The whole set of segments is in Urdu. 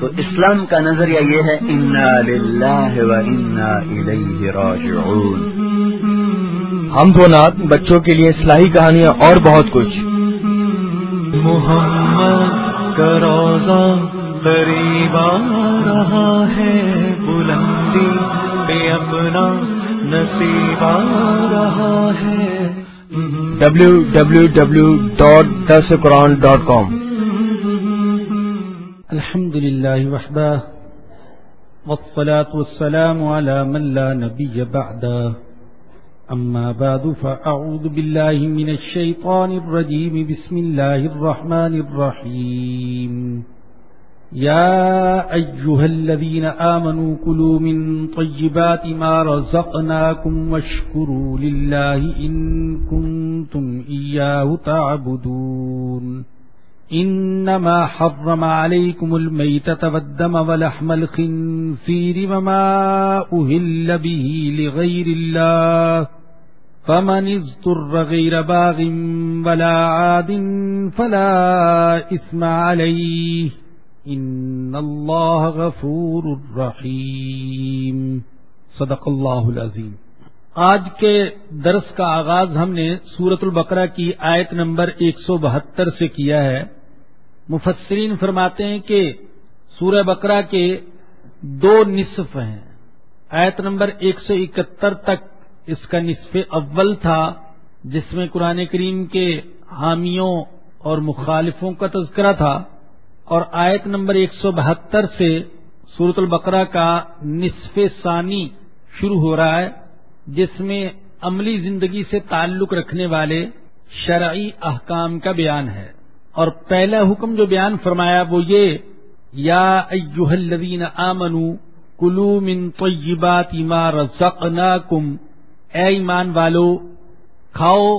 تو اسلام کا نظریہ یہ ہے انا للہ و انا الیہ راجعون ہم دو نات بچوں کے لیے اصلاحی کہانیاں اور بہت کچھ۔ محمد کا روزہ قریب آ رہا ہے بلندی پہ اپنا نصیب آ رہا ہے۔ ڈبلو الحمد لله وحده، والصلاة والسلام على من لا نبي بعده. أما بعد، فأعوذ بالله من الشيطان الرجيم، بسم الله الرحمن الرحيم. يا أيها الذين آمنوا، كلوا من طيبات ما رزقناكم واشكروا لله إن كنتم إياه تعبدون. إنما حرم عليكم الميتة والدم ولحم الخنفير وما أهل به لغير الله فمن اضطر غير باغ ولا عاد فلا إثم عليه إن الله غفور رحيم صدق الله العظيم آج کے درس کا آغاز ہم نے سورت البقرہ کی آیت نمبر ایک سو بہتر سے کیا ہے مفسرین فرماتے ہیں کہ سورہ بقرہ کے دو نصف ہیں۔ آیت نمبر ایک سو اکہتر تک اس کا نصف اول تھا، جس میں قرآن کریم کے حامیوں اور مخالفوں کا تذکرہ تھا۔ اور آیت نمبر ایک سو بہتر سے سورت البقرہ کا نصف ثانی شروع ہو رہا ہے، جس میں عملی زندگی سے تعلق رکھنے والے شرعی احکام کا بیان ہے۔ اور پہلا حکم جو بیان فرمایا وہ یہ، یا ایوہ الذین آمنوا کلو من طیبات ما رزقناکم، اے ایمان والو، کھاؤ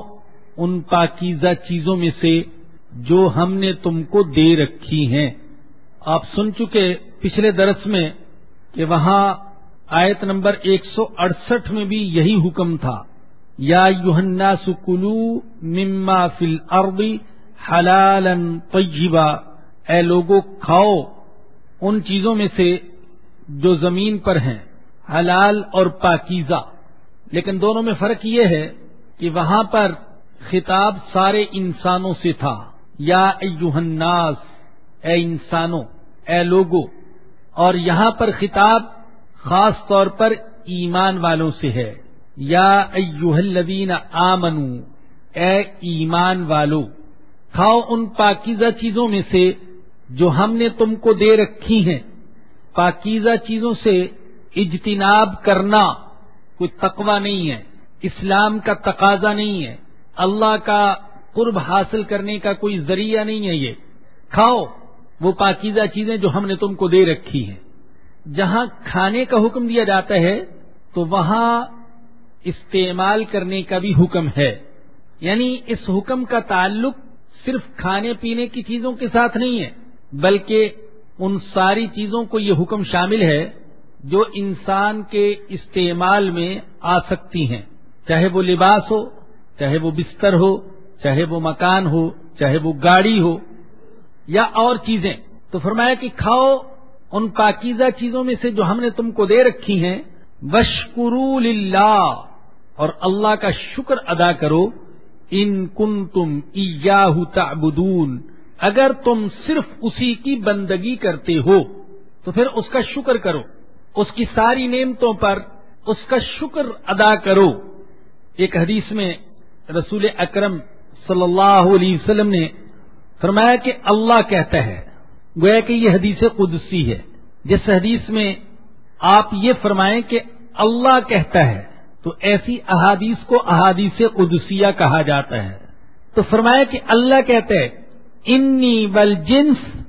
ان پاکیزہ چیزوں میں سے جو ہم نے تم کو دے رکھی ہیں۔ آپ سن چکے پچھلے درس میں کہ وہاں آیت نمبر ایک سو اڑسٹھ میں بھی یہی حکم تھا۔ یا یوہنا سکلو مما فل عربی حلالن طیبا اے لوگو کھاؤ، ان چیزوں میں سے جو زمین پر ہیں، حلال اور پاکیزہ۔ لیکن دونوں میں فرق یہ ہے کہ وہاں پر خطاب سارے انسانوں سے تھا۔ یا الناس، اے انسانوں، اے لوگو، اور یہاں پر خطاب خاص طور پر ایمان والوں سے ہے۔ یا ایوہ الذین آمنو اے ایمان والو کھاؤ ان پاکیزہ چیزوں میں سے جو ہم نے تم کو دے رکھی ہیں۔ پاکیزہ چیزوں سے اجتناب کرنا کوئی تقوی نہیں ہے، اسلام کا تقاضا نہیں ہے، اللہ کا قرب حاصل کرنے کا کوئی ذریعہ نہیں ہے یہ۔ کھاؤ وہ پاکیزہ چیزیں جو ہم نے تم کو دے رکھی ہیں۔ جہاں کھانے کا حکم دیا جاتا ہے، تو وہاں استعمال کرنے کا بھی حکم ہے۔ یعنی اس حکم کا تعلق صرف کھانے پینے کی چیزوں کے ساتھ نہیں ہے، بلکہ ان ساری چیزوں کو یہ حکم شامل ہے جو انسان کے استعمال میں آ سکتی ہیں۔ چاہے وہ لباس ہو، چاہے وہ بستر ہو، چاہے وہ مکان ہو، چاہے وہ گاڑی ہو یا اور چیزیں۔ تو فرمایا کہ کھاؤ ان پاکیزہ چیزوں میں سے جو ہم نے تم کو دے رکھی ہیں۔ بشکرو للہ اور اللہ کا شکر ادا کرو۔ ان کن تم تعبدون، اگر تم صرف اسی کی بندگی کرتے ہو، تو پھر اس کا شکر کرو، اس کی ساری نعمتوں پر اس کا شکر ادا کرو۔ ایک حدیث میں رسول اکرم صلی اللہ علیہ وسلم نے فرمایا کہ اللہ کہتا ہے، گویا کہ یہ حدیث قدسی ہے۔ جس حدیث میں آپ یہ فرمائیں کہ اللہ کہتا ہے تو ایسی احادیث کو احادیث قدسیہ کہا جاتا ہے۔ تو فرمایا کہ اللہ کہتے ہیں، انی ول جنس،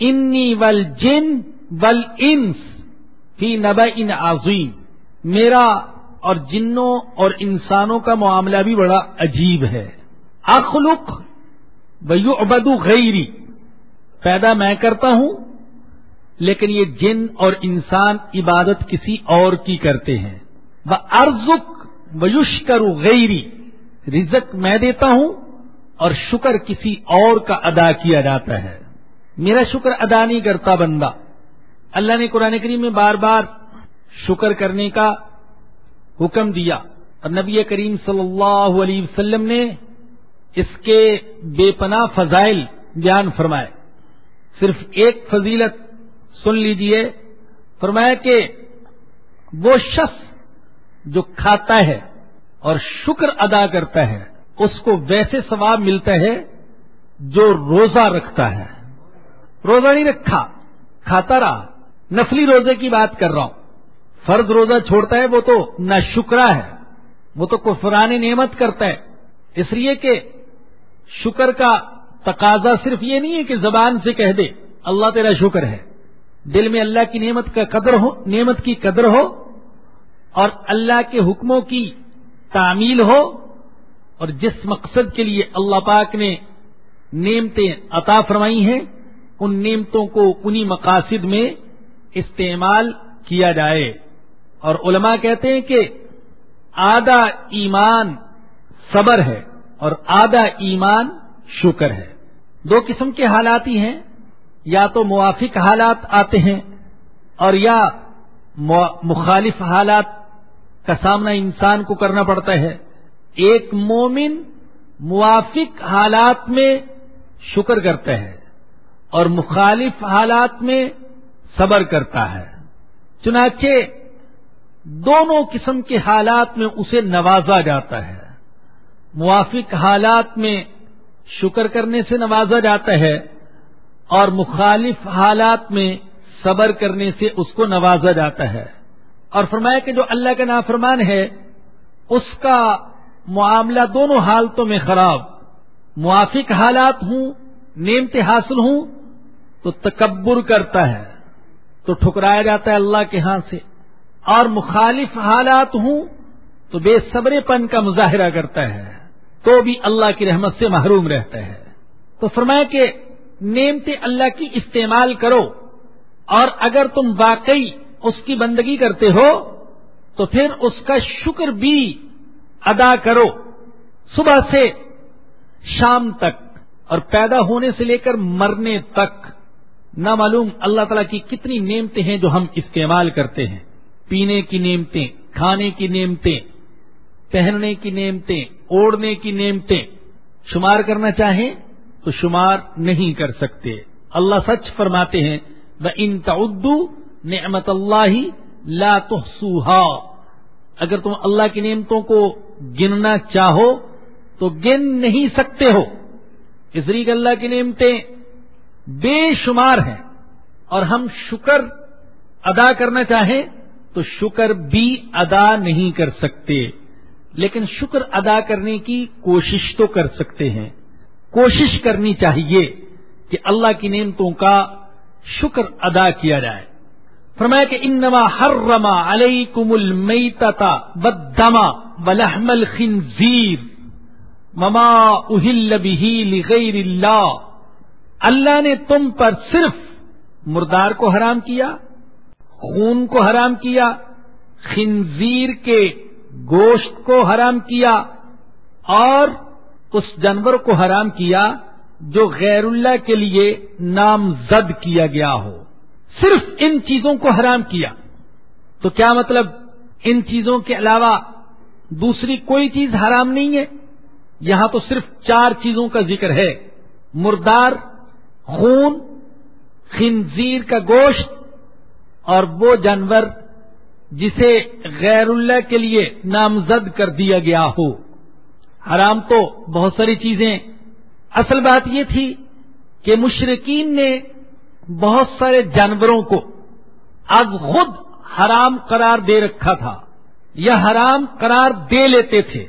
انی ول جن، ول انس فی نب ان عظیم۔ میرا اور جنوں اور انسانوں کا معاملہ بھی بڑا عجیب ہے۔ اخلق ویو ابدو غیری۔ پیدا میں کرتا ہوں، لیکن یہ جن اور انسان عبادت کسی اور کی کرتے ہیں۔ وہ ارزک ویوش کرو غیری رزق میں دیتا ہوں اور شکر کسی اور کا ادا کیا جاتا ہے۔ میرا شکر ادا نہیں کرتا بندہ۔ اللہ نے قرآن کریم میں بار بار شکر کرنے کا حکم دیا۔ اور نبی کریم صلی اللہ علیہ وسلم نے اس کے بے پناہ فضائل بیان فرمائے۔ صرف ایک فضیلت سن لیجیے۔ فرمایا کہ وہ شخص جو کھاتا ہے اور شکر ادا کرتا ہے، اس کو ویسے ثواب ملتا ہے جو روزہ رکھتا ہے۔ روزہ نہیں رکھا، کھاتا رہا۔ نفلی روزے کی بات کر رہا ہوں۔ فرض روزہ چھوڑتا ہے، وہ تو نہ شکرا ہے، وہ تو کفران نعمت کرتا ہے۔ اس لیے کہ شکر کا تقاضا صرف یہ نہیں ہے کہ زبان سے کہہ دے، اللہ تیرا شکر ہے۔ دل میں اللہ کی نعمت کا قدر ہو، نعمت کی قدر ہو اور اللہ کے حکموں کی تعمیل ہو اور جس مقصد کے لیے اللہ پاک نے نعمتیں عطا فرمائی ہیں، ان نعمتوں کو انہی مقاصد میں استعمال کیا جائے۔ اور علماء کہتے ہیں کہ آدھا ایمان صبر ہے اور آدھا ایمان شکر ہے۔ دو قسم کے حالات ہی ہیں، یا تو موافق حالات آتے ہیں اور یا مخالف حالات کا سامنا انسان کو کرنا پڑتا ہے۔ ایک مومن موافق حالات میں شکر کرتا ہے اور مخالف حالات میں صبر کرتا ہے۔ چنانچہ دونوں قسم کے حالات میں اسے نوازا جاتا ہے۔ موافق حالات میں شکر کرنے سے نوازا جاتا ہے اور مخالف حالات میں صبر کرنے سے اس کو نوازا جاتا ہے۔ اور فرمایا کہ جو اللہ کا نافرمان ہے، اس کا معاملہ دونوں حالتوں میں خراب۔ موافق حالات ہوں نیمتے حاصل ہوں، تو تکبر کرتا ہے، تو ٹھکرایا جاتا ہے اللہ کے ہاں سے۔ اور مخالف حالات ہوں، تو بے صبر پن کا مظاہرہ کرتا ہے، تو بھی اللہ کی رحمت سے محروم رہتا ہے۔ تو فرمایا کہ نیمتے اللہ کی استعمال کرو، اور اگر تم واقعی اس کی بندگی کرتے ہو تو پھر اس کا شکر بھی ادا کرو۔ صبح سے شام تک اور پیدا ہونے سے لے کر مرنے تک۔ نہ معلوم اللہ تعالیٰ کی کتنی نعمتیں ہیں جو ہم استعمال کرتے ہیں۔ پینے کی نعمتیں، کھانے کی نعمتیں، پہننے کی نعمتیں، اوڑھنے کی نعمتیں۔ شمار کرنا چاہیں تو شمار نہیں کر سکتے۔ اللہ سچ فرماتے ہیں وہ ان تعدو نعمت اللہ لا تحسوہا اگر تم اللہ کی نعمتوں کو گننا چاہو تو گن نہیں سکتے ہو۔ اس لیے اللہ کی نعمتیں بے شمار ہیں۔ اور ہم شکر ادا کرنا چاہیں تو شکر بھی ادا نہیں کر سکتے۔ لیکن شکر ادا کرنے کی کوشش تو کر سکتے ہیں۔ کوشش کرنی چاہیے کہ اللہ کی نعمتوں کا شکر ادا کیا جائے۔ فرمایا کہ انما حرما علیکم المیتتا بدما ولحم الخنزیر مما اہل به لغیر اللہ۔ اللہ نے تم پر صرف مردار کو حرام کیا، خون کو حرام کیا، خنزیر کے گوشت کو حرام کیا اور اس جانور کو حرام کیا جو غیر اللہ کے لیے نامزد کیا گیا ہو۔ صرف ان چیزوں کو حرام کیا تو کیا مطلب ان چیزوں کے علاوہ دوسری کوئی چیز حرام نہیں ہے یہاں تو صرف چار چیزوں کا ذکر ہے مردار، خون، خنزیر کا گوشت اور وہ جانور جسے غیر اللہ کے لیے نامزد کر دیا گیا ہو۔ حرام تو بہت ساری چیزیں۔ اصل بات یہ تھی کہ مشرقین نے بہت سارے جانوروں کو اب خود حرام قرار دے رکھا تھا یا حرام قرار دے لیتے تھے۔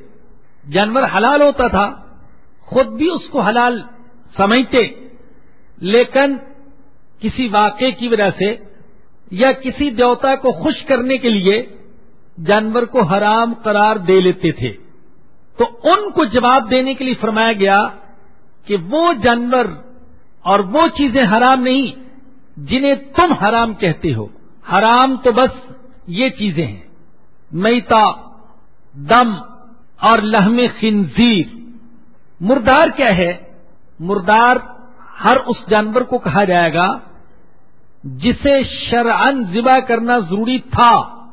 جانور حلال ہوتا تھا، خود بھی اس کو حلال سمجھتے، لیکن کسی واقعے کی وجہ سے یا کسی دیوتا کو خوش کرنے کے لیے جانور کو حرام قرار دے لیتے تھے۔ تو ان کو جواب دینے کے لیے فرمایا گیا کہ وہ جانور اور وہ چیزیں حرام نہیں جنہیں تم حرام کہتے ہو۔ حرام تو بس یہ چیزیں ہیں۔ میتا، دم اور لہم خنزیر۔ مردار کیا ہے؟ مردار ہر اس جانور کو کہا جائے گا جسے شرعن ذبح کرنا ضروری تھا،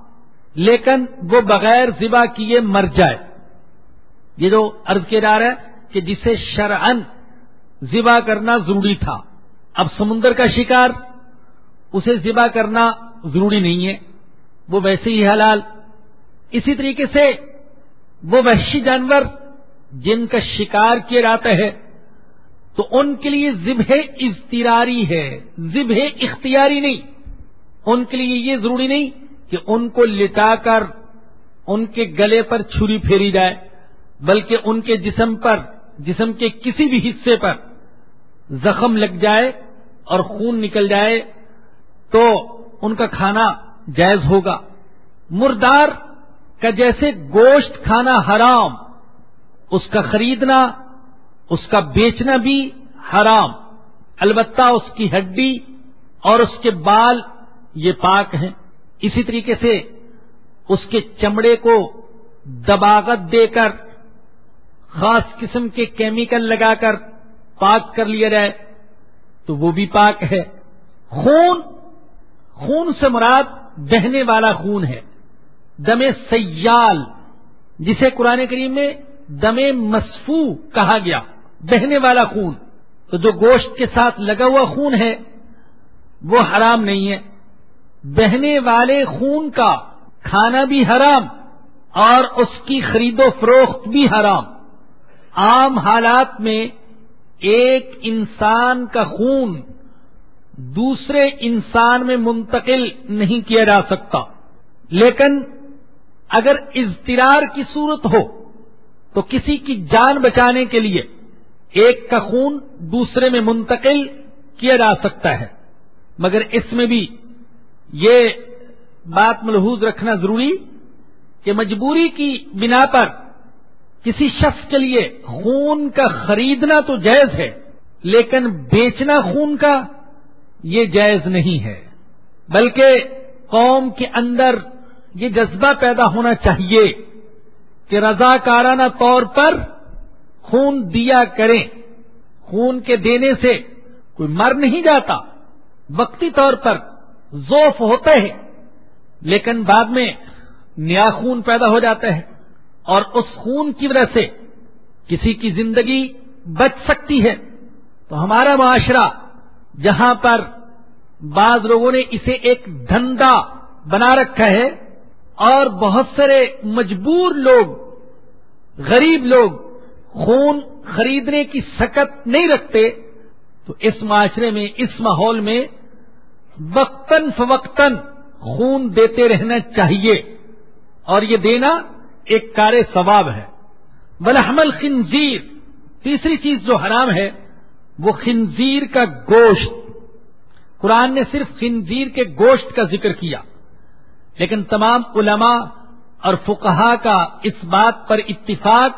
لیکن وہ بغیر ذبح کیے مر جائے۔ یہ جو عرض کیا جا رہا ہے کہ جسے شرعن ذبح کرنا ضروری تھا۔ اب سمندر کا شکار اسے ذبح کرنا ضروری نہیں ہے۔ وہ ویسے ہی حلال۔ اسی طریقے سے وہ وحشی جانور جن کا شکار کیا جاتا ہے، تو ان کے لیے ذبح اضطراری ہے۔ ذبح اختیاری نہیں۔ ان کے لیے یہ ضروری نہیں کہ ان کو لٹا کر ان کے گلے پر چھری پھیری جائے، بلکہ ان کے جسم پر، جسم کے کسی بھی حصے پر زخم لگ جائے اور خون نکل جائے۔ تو ان کا کھانا جائز ہوگا۔ مردار کا جیسے گوشت کھانا حرام، اس کا خریدنا، اس کا بیچنا بھی حرام۔ البتہ اس کی ہڈی اور اس کے بال یہ پاک ہیں۔ اسی طریقے سے اس کے چمڑے کو دباغت دے کر، خاص قسم کے کیمیکل لگا کر پاک کر لیا جائے تو وہ بھی پاک ہے۔ خون خون سے مراد بہنے والا خون ہے۔ دم سیال، جسے قرآن کریم میں دم مصفو کہا گیا، بہنے والا خون۔ تو جو گوشت کے ساتھ لگا ہوا خون ہے، وہ حرام نہیں ہے۔ بہنے والے خون کا کھانا بھی حرام اور اس کی خرید و فروخت بھی حرام۔ عام حالات میں ایک انسان کا خون دوسرے انسان میں منتقل نہیں کیا جا سکتا۔ لیکن اگر اضطرار کی صورت ہو، تو کسی کی جان بچانے کے لیے ایک کا خون دوسرے میں منتقل کیا جا سکتا ہے۔ مگر اس میں بھی یہ بات ملحوظ رکھنا ضروری کہ مجبوری کی بنا پر کسی شخص کے لیے خون کا خریدنا تو جائز ہے، لیکن بیچنا خون کا یہ جائز نہیں ہے۔ بلکہ قوم کے اندر یہ جذبہ پیدا ہونا چاہیے کہ رضاکارانہ طور پر خون دیا کریں۔ خون کے دینے سے کوئی مر نہیں جاتا۔ وقتی طور پر ذوف ہوتا ہے، لیکن بعد میں نیا خون پیدا ہو جاتا ہے اور اس خون کی وجہ سے کسی کی زندگی بچ سکتی ہے۔ تو ہمارا معاشرہ جہاں پر بعض لوگوں نے اسے ایک دھندا بنا رکھا ہے اور بہت سارے مجبور لوگ، غریب لوگ خون خریدنے کی سکت نہیں رکھتے، تو اس معاشرے میں، اس ماحول میں وقتاً فوقتاً خون دیتے رہنا چاہیے اور یہ دینا ایک کار ثواب ہے۔ بلحمل خنزیر تیسری چیز جو حرام ہے وہ خنزیر کا گوشت۔ قرآن نے صرف خنزیر کے گوشت کا ذکر کیا، لیکن تمام علماء اور فقہا کا اس بات پر اتفاق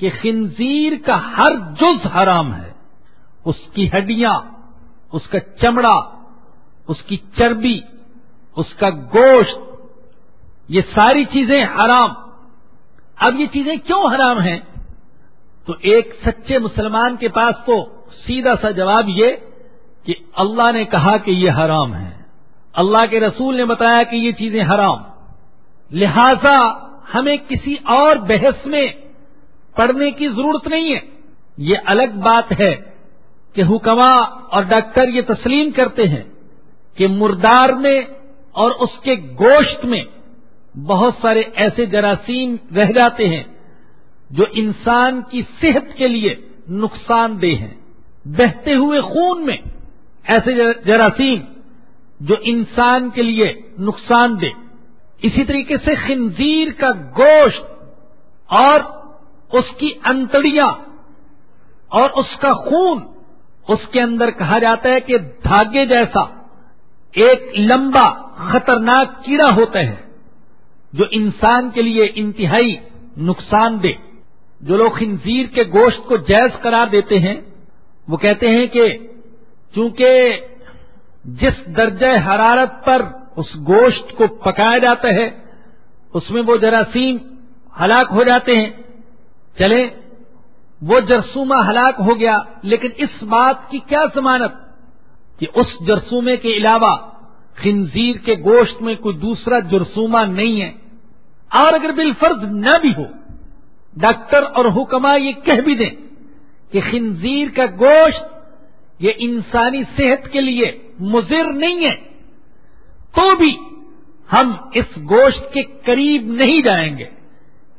کہ خنزیر کا ہر جز حرام ہے۔ اس کی ہڈیاں، اس کا چمڑا، اس کی چربی، اس کا گوشت، یہ ساری چیزیں حرام۔ اب یہ چیزیں کیوں حرام ہیں؟ تو ایک سچے مسلمان کے پاس تو سیدھا سا جواب یہ کہ اللہ نے کہا کہ یہ حرام ہے۔ اللہ کے رسول نے بتایا کہ یہ چیزیں حرام۔ لہذا ہمیں کسی اور بحث میں پڑھنے کی ضرورت نہیں ہے۔ یہ الگ بات ہے کہ حکما اور ڈاکٹر یہ تسلیم کرتے ہیں کہ مردار میں اور اس کے گوشت میں بہت سارے ایسے جراثیم رہ جاتے ہیں جو انسان کی صحت کے لیے نقصان دہ ہیں۔ بہتے ہوئے خون میں، ایسے جراثیم جو انسان کے لیے نقصان دہ۔ اسی طریقے سے خنزیر کا گوشت اور اس کی انتڑیاں اور اس کا خون، اس کے اندر کہا جاتا ہے کہ دھاگے جیسا ایک لمبا خطرناک کیڑا ہوتا ہے، جو انسان کے لیے انتہائی نقصان دہ۔ جو لوگ خنزیر کے گوشت کو جائز قرار دیتے ہیں وہ کہتے ہیں کہ چونکہ جس درجہ حرارت پر اس گوشت کو پکایا جاتا ہے، اس میں وہ جراثیم ہلاک ہو جاتے ہیں۔ چلے وہ جرسومہ ہلاک ہو گیا، لیکن اس بات کی کیا ضمانت؟ کہ اس جرسومے کے علاوہ خنزیر کے گوشت میں کوئی دوسرا جرسومہ نہیں ہے۔ اور اگر بالفرض نہ بھی ہو، ڈاکٹر اور حکما یہ کہہ بھی دیں۔ کہ خنزیر کا گوشت یہ انسانی صحت کے لیے مضر نہیں ہے، تو بھی ہم اس گوشت کے قریب نہیں جائیں گے۔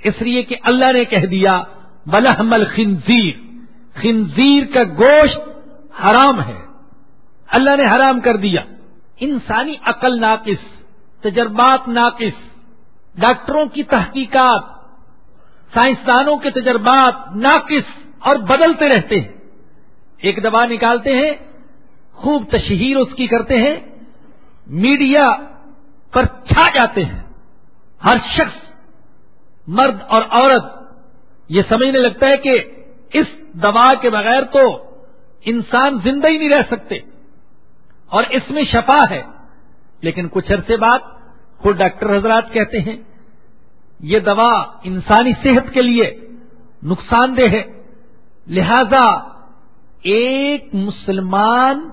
اس لیے کہ اللہ نے کہہ دیا بلحمل خنزیر خنزیر کا گوشت حرام ہے۔ اللہ نے حرام کر دیا۔ انسانی عقل ناقص، تجربات ناقص، ڈاکٹروں کی تحقیقات، سائنسدانوں کے تجربات ناقص۔ اور بدلتے رہتے ہیں۔ ایک دوا نکالتے ہیں، خوب تشہیر اس کی کرتے ہیں، میڈیا پر چھا جاتے ہیں۔ ہر شخص، مرد اور عورت، یہ سمجھنے لگتا ہے کہ اس دوا کے بغیر تو انسان زندہ ہی نہیں رہ سکتے۔ اور اس میں شفا ہے۔ لیکن کچھ عرصے بعد خود ڈاکٹر حضرات کہتے ہیں، یہ دوا انسانی صحت کے لیے نقصان دہ ہے۔ لہذا ایک مسلمان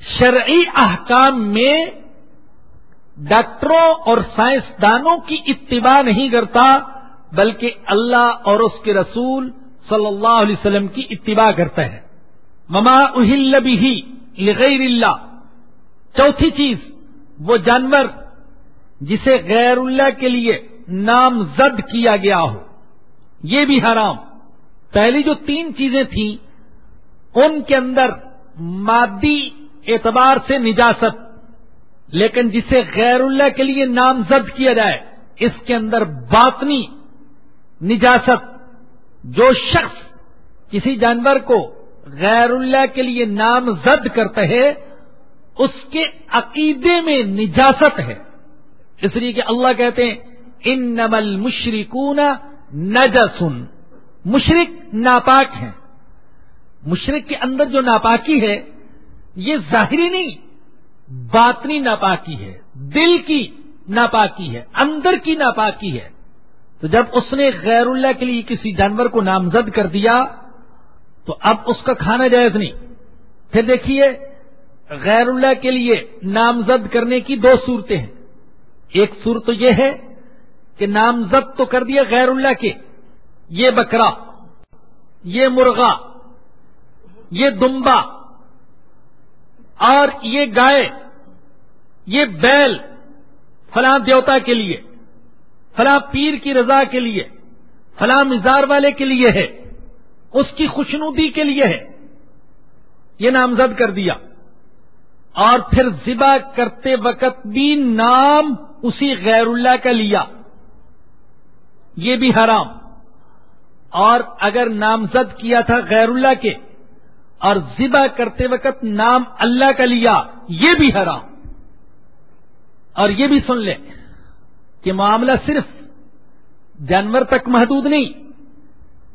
شرعی احکام میں ڈاکٹروں اور سائنسدانوں کی اتباع نہیں کرتا، بلکہ اللہ اور اس کے رسول صلی اللہ علیہ وسلم کی اتباع کرتا ہے۔ مما اہل بھی لغیر اللہ چوتھی چیز، وہ جانور جسے غیر اللہ کے لیے نام زد کیا گیا ہو، یہ بھی حرام۔ پہلی جو تین چیزیں تھیں، ان کے اندر مادی اعتبار سے نجاست، لیکن جسے غیر اللہ کے لیے نامزد کیا جائے، اس کے اندر باطنی نجاست، جو شخص کسی جانور کو غیر اللہ کے لیے نامزد کرتا ہے، اس کے عقیدے میں نجاست ہے۔ اس لیے کہ اللہ کہتے ہیں ان نمل مشرقون نجسن مشرق ناپاک ہیں۔ مشرق کے اندر جو ناپاکی ہے، یہ ظاہری نہیں، باطنی ناپاکی ہے۔ دل کی ناپاکی ہے، اندر کی ناپاکی ہے۔ تو جب اس نے غیر اللہ کے لیے کسی جانور کو نامزد کر دیا، تو اب اس کا کھانا جائز نہیں۔ پھر دیکھیے، غیر اللہ کے لیے نامزد کرنے کی دو صورتیں ہیں۔ ایک صورت تو یہ ہے کہ نامزد تو کر دیا غیر اللہ کے۔ یہ بکرا، یہ مرغا، یہ دمبا، اور یہ گائے، یہ بیل، فلاں دیوتا کے لیے، فلاں پیر کی رضا کے لیے، فلاں مزار والے کے لیے ہے، اس کی خوشنودی کے لیے ہے، یہ نامزد کر دیا۔ اور پھر ذبح کرتے وقت بھی نام اسی غیر اللہ کا لیا۔ یہ بھی حرام۔ اور اگر نامزد کیا تھا غیر اللہ کے، اور ذبح کرتے وقت نام اللہ کا لیا، یہ بھی حرام۔ اور یہ بھی سن لیں کہ معاملہ صرف جانور تک محدود نہیں،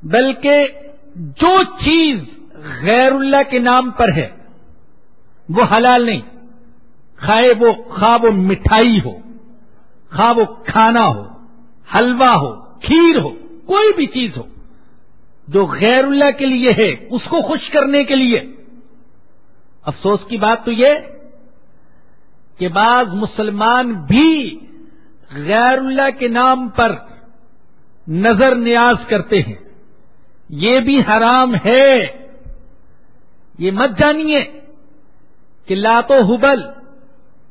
بلکہ جو چیز غیر اللہ کے نام پر ہے، وہ حلال نہیں۔ کھائے وہ، خواہ وہ مٹھائی ہو، خواہ وہ کھانا ہو، حلوہ ہو، کھیر ہو، کوئی بھی چیز ہو۔ جو غیر اللہ کے لیے ہے، اس کو خوش کرنے کے لیے۔ افسوس کی بات تو یہ کہ بعض مسلمان بھی غیر اللہ کے نام پر نظر نیاز کرتے ہیں۔ یہ بھی حرام ہے۔ یہ مت جانیے کہ لاتو حبل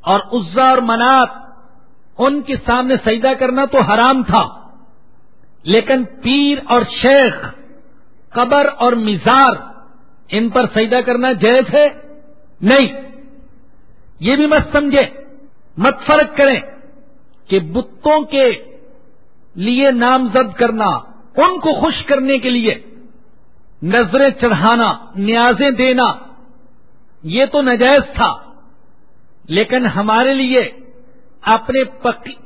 اور عزا اور منات ان کے سامنے سجدہ کرنا تو حرام تھا، لیکن پیر اور شیخ قبر اور مزار ان پر سجدہ کرنا جائز ہے؟ نہیں. یہ بھی مت سمجھے مت فرق کریں کہ بتوں کے لیے نامزد کرنا، ان کو خوش کرنے کے لیے نظریں چڑھانا، نیازیں دینا، یہ تو نجائز تھا۔ لیکن ہمارے لیے، اپنے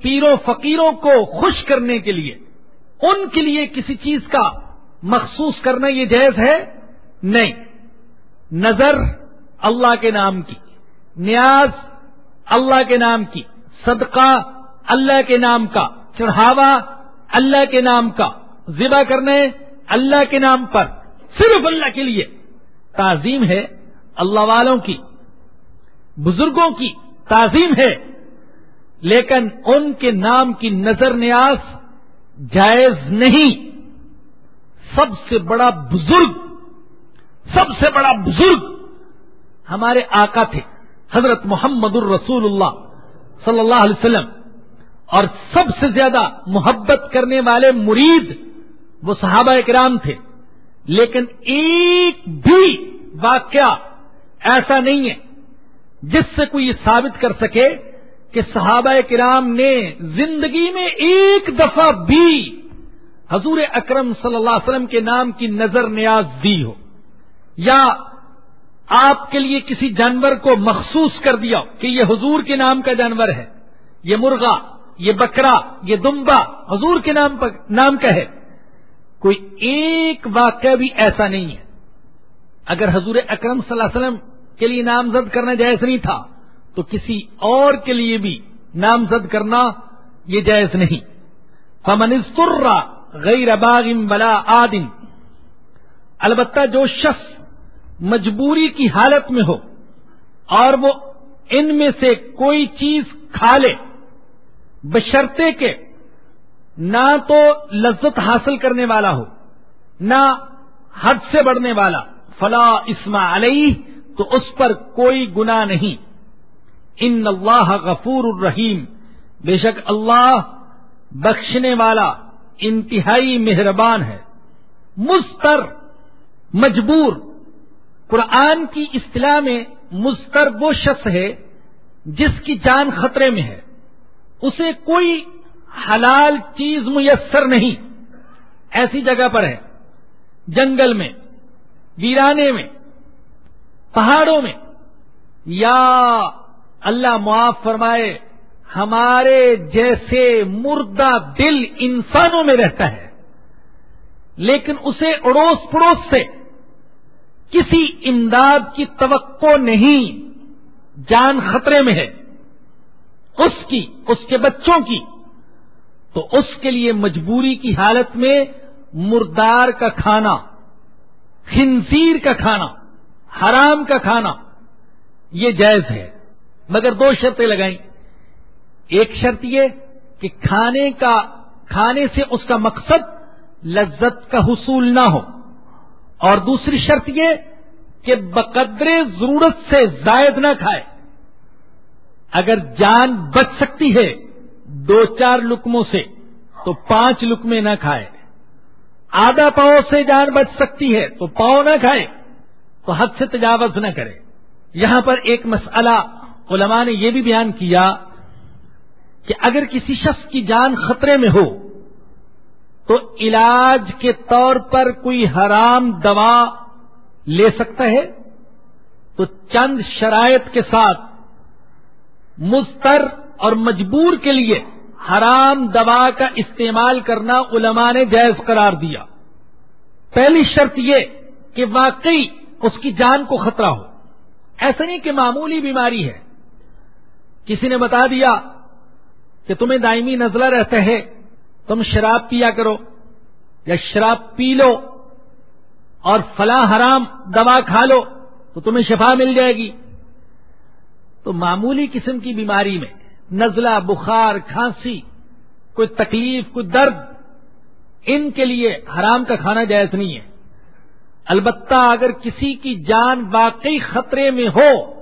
پیروں فقیروں کو خوش کرنے کے لیے، ان کے لیے کسی چیز کا مخصوص کرنا یہ جائز ہے؟ نہیں۔ نظر اللہ کے نام کی، نیاز اللہ کے نام کی، صدقہ اللہ کے نام کا، چڑھاوا اللہ کے نام کا، ذبح کرنے اللہ کے نام پر، صرف اللہ کے لیے۔ تعظیم ہے اللہ والوں کی، بزرگوں کی تعظیم ہے۔ لیکن ان کے نام کی نظر نیاز جائز نہیں۔ سب سے بڑا بزرگ، سب سے بڑا بزرگ ہمارے آقا تھے، حضرت محمد الرسول اللہ صلی اللہ علیہ وسلم۔ اور سب سے زیادہ محبت کرنے والے مرید وہ صحابہ کرام تھے۔ لیکن ایک بھی واقعہ ایسا نہیں ہے جس سے کوئی یہ ثابت کر سکے کہ صحابہ کرام نے زندگی میں ایک دفعہ بھی حضور اکرم صلی اللہ علیہ وسلم کے نام کی نظر نیاز دی ہو یا آپ کے لیے کسی جانور کو مخصوص کر دیا ہو کہ یہ حضور کے نام کا جانور ہے، یہ مرغا، یہ بکرا، یہ دمبا حضور کے نام پر نام کا ہے۔ کوئی ایک واقعہ بھی ایسا نہیں ہے۔ اگر حضور اکرم صلی اللہ علیہ وسلم کے لیے نامزد کرنا جائز نہیں تھا، تو کسی اور کے لیے بھی نامزد کرنا یہ جائز نہیں۔ فمن سرا غیر باغم بلا آدم البتہ جو شخص مجبوری کی حالت میں ہو اور وہ ان میں سے کوئی چیز کھا لے بشرتے کے نہ تو لذت حاصل کرنے والا ہو، نہ حد سے بڑھنے والا، فلا اسما علیہ، تو اس پر کوئی گنا نہیں۔ ان اللہ غفور الرحیم۔ بے شک اللہ بخشنے والا انتہائی مہربان ہے، مستر، مجبور۔ قرآن کی اصطلاح میں مستر وہ شخص ہے جس کی جان خطرے میں ہے۔ اسے کوئی حلال چیز میسر نہیں۔ ایسی جگہ پر ہے، جنگل میں، ویرانے میں، پہاڑوں میں۔ یا اللہ معاف فرمائے۔ ہمارے جیسے مردہ دل انسانوں میں رہتا ہے، لیکن اسے اڑوس پڑوس سے کسی امداد کی توقع نہیں، جان خطرے میں ہے، اس کی، اس کے بچوں کی۔ تو اس کے لیے مجبوری کی حالت میں مردار کا کھانا، خنزیر کا کھانا، حرام کا کھانا، یہ جائز ہے۔ مگر دو شرطیں لگائیں۔ ایک شرط یہ کہ کھانے کا کھانے سے اس کا مقصد لذت کا حصول نہ ہو۔ اور دوسری شرط یہ کہ بقدر ضرورت سے زائد نہ کھائے۔ اگر جان بچ سکتی ہے دو چار لکموں سے تو پانچ لکمے نہ کھائے۔ آدھا پاؤ سے جان بچ سکتی ہے تو پاؤ نہ کھائے۔ تو حد سے تجاوز نہ کرے۔ یہاں پر ایک مسئلہ علماء نے یہ بھی بیان کیا کہ اگر کسی شخص کی جان خطرے میں ہو، تو علاج کے طور پر کوئی حرام دوا لے سکتا ہے، تو چند شرائط کے ساتھ مستر اور مجبور کے لیے حرام دوا کا استعمال کرنا علماء نے جائز قرار دیا۔ پہلی شرط یہ کہ واقعی اس کی جان کو خطرہ ہو۔ ایسا نہیں کہ معمولی بیماری ہے۔ کسی نے بتا دیا کہ تمہیں دائمی نزلہ رہتا ہے، تم شراب پیا کرو یا شراب پی لو اور فلاں حرام دوا کھا لو تو تمہیں شفا مل جائے گی۔ تو معمولی قسم کی بیماری میں نزلہ، بخار، کھانسی، کوئی تکلیف، کوئی درد، ان کے لیے حرام کا کھانا جائز نہیں ہے۔ البتہ اگر کسی کی جان واقعی خطرے میں ہو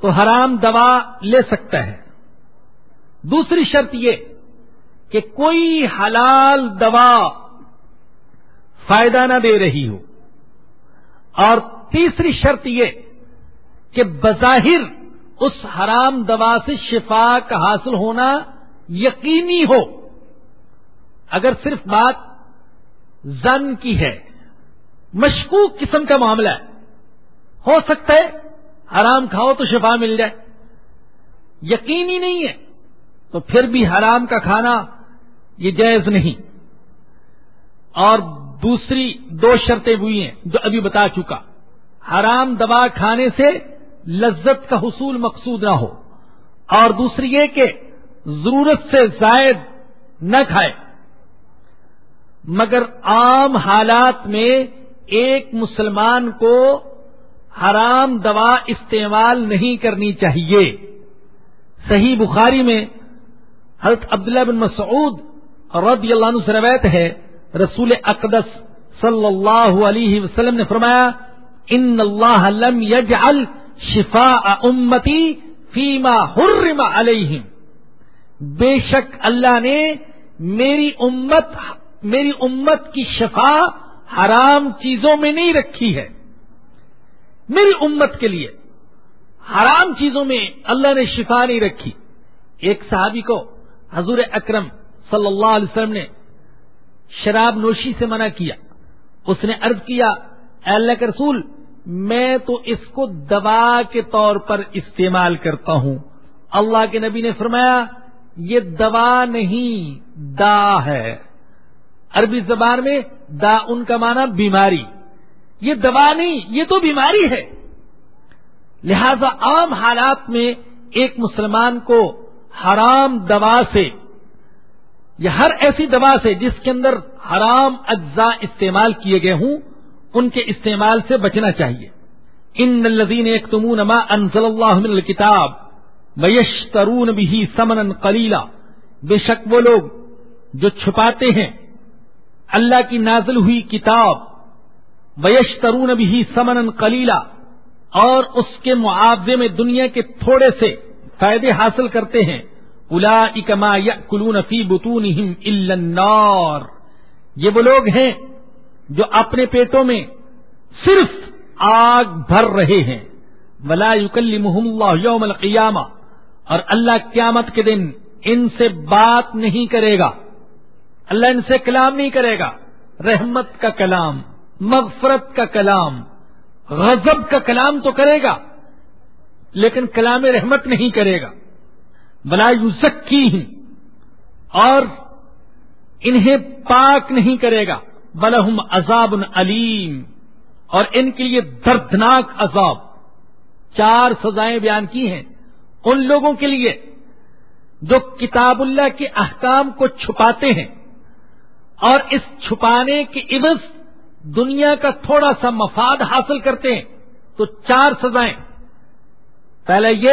تو حرام دوا لے سکتا ہے۔ دوسری شرط یہ کہ کوئی حلال دوا فائدہ نہ دے رہی ہو۔ اور تیسری شرط یہ کہ بظاہر اس حرام دوا سے شفا کا حاصل ہونا یقینی ہو۔ اگر صرف بات زن کی ہے، مشکوک قسم کا معاملہ ہے۔ ہو سکتا ہے حرام کھاؤ تو شفا مل جائے۔ یقینی نہیں ہے۔ تو پھر بھی حرام کا کھانا یہ جائز نہیں۔ اور دوسری دو شرطیں ہوئی ہیں جو ابھی بتا چکا۔ حرام دوا کھانے سے لذت کا حصول مقصود نہ ہو۔ اور دوسری یہ کہ ضرورت سے زائد نہ کھائے۔ مگر عام حالات میں ایک مسلمان کو حرام دوا استعمال نہیں کرنی چاہیے۔ صحیح بخاری میں حضرت عبداللہ بن مسعود رضی اللہ عنہ سے روایت ہے، رسول اقدس صلی اللہ علیہ وسلم نے فرمایا، ان اللہ لم یجعل شفاء امتی فیما حرم علیہم. بے شک اللہ نے میری امت میری امت کی شفا حرام چیزوں میں نہیں رکھی ہے۔ میری امت کے لیے حرام چیزوں میں اللہ نے شفا نہیں رکھی۔ ایک صحابی کو حضور اکرم صلی اللہ علیہ وسلم نے شراب نوشی سے منع کیا، اس نے عرض کیا، اے اللہ کے رسول، میں تو اس کو دوا کے طور پر استعمال کرتا ہوں۔ اللہ کے نبی نے فرمایا، یہ دوا نہیں، دا ہے۔ عربی زبان میں دا ان کا معنی بیماری۔ یہ دوا نہیں، یہ تو بیماری ہے۔ لہذا عام حالات میں ایک مسلمان کو حرام دوا سے، یا ہر ایسی دوا سے جس کے اندر حرام اجزاء استعمال کیے گئے ہوں، ان کے استعمال سے بچنا چاہیے۔ ان الذین یکتمون ما انزل اللہ من الکتاب ویشترون بھی سمن قلیلا۔ بے شک وہ لوگ جو چھپاتے ہیں اللہ کی نازل ہوئی کتاب ویشترون بھی سمن قلیلا اور اس کے معاوضے میں دنیا کے تھوڑے سے فائدے حاصل کرتے ہیں۔ الا اکما یا کلون فی بتون النار۔ یہ وہ لوگ ہیں جو اپنے پیٹوں میں صرف آگ بھر رہے ہیں۔ ولا یوکلی محمد یوم القیامہ۔ اور اللہ قیامت کے دن ان سے بات نہیں کرے گا۔ اللہ ان سے کلام نہیں کرے گا۔ رحمت کا کلام، مغفرت کا کلام، غضب کا کلام تو کرے گا۔ لیکن کلام رحمت نہیں کرے گا۔ بلا یوسکی ہی اور انہیں پاک نہیں کرے گا۔ بلحم عذاب علیم، اور ان کے لیے دردناک عذاب۔ چار سزائیں بیان کی ہیں۔ ان لوگوں کے لیے جو کتاب اللہ کے احکام کو چھپاتے ہیں، اور اس چھپانے کے عوض دنیا کا تھوڑا سا مفاد حاصل کرتے ہیں۔ تو چار سزائیں۔ پہلے یہ،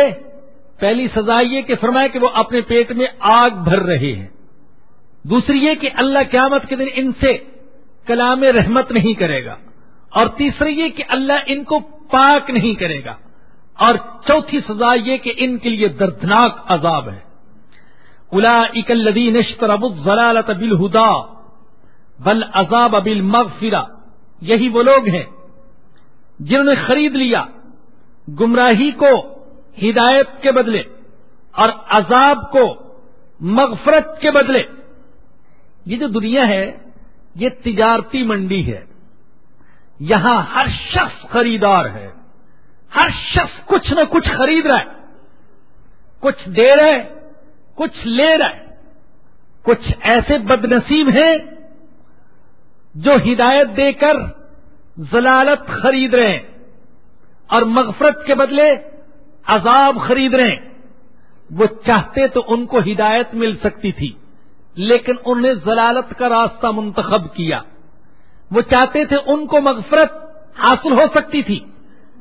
پہلی سزا یہ کہ فرمائے کہ وہ اپنے پیٹ میں آگ بھر رہے ہیں۔ دوسری یہ کہ اللہ قیامت کے دن ان سے کلام رحمت نہیں کرے گا۔ اور تیسری یہ کہ اللہ ان کو پاک نہیں کرے گا۔ اور چوتھی سزا یہ کہ ان کے لیے دردناک عذاب ہے۔ الا اکلدی نشتر ضلالت بل ہدا بل عذاب ابل مغفرا یہی وہ لوگ ہیں جنہوں نے خرید لیا، گمراہی کو ہدایت کے بدلے اور عذاب کو مغفرت کے بدلے۔ یہ جو دنیا ہے، یہ تجارتی منڈی ہے۔ یہاں ہر شخص خریدار ہے۔ ہر شخص کچھ نہ کچھ خرید رہا ہے۔ کچھ دے رہے کچھ لے رہے کچھ ایسے بد نصیب ہیں جو ہدایت دے کر ضلالت خرید رہے ہیں اور مغفرت کے بدلے عذاب خرید رہے ہیں۔ وہ چاہتے تو ان کو ہدایت مل سکتی تھی، لیکن انہوں نے ضلالت کا راستہ منتخب کیا۔ وہ چاہتے تھے ان کو مغفرت حاصل ہو سکتی تھی،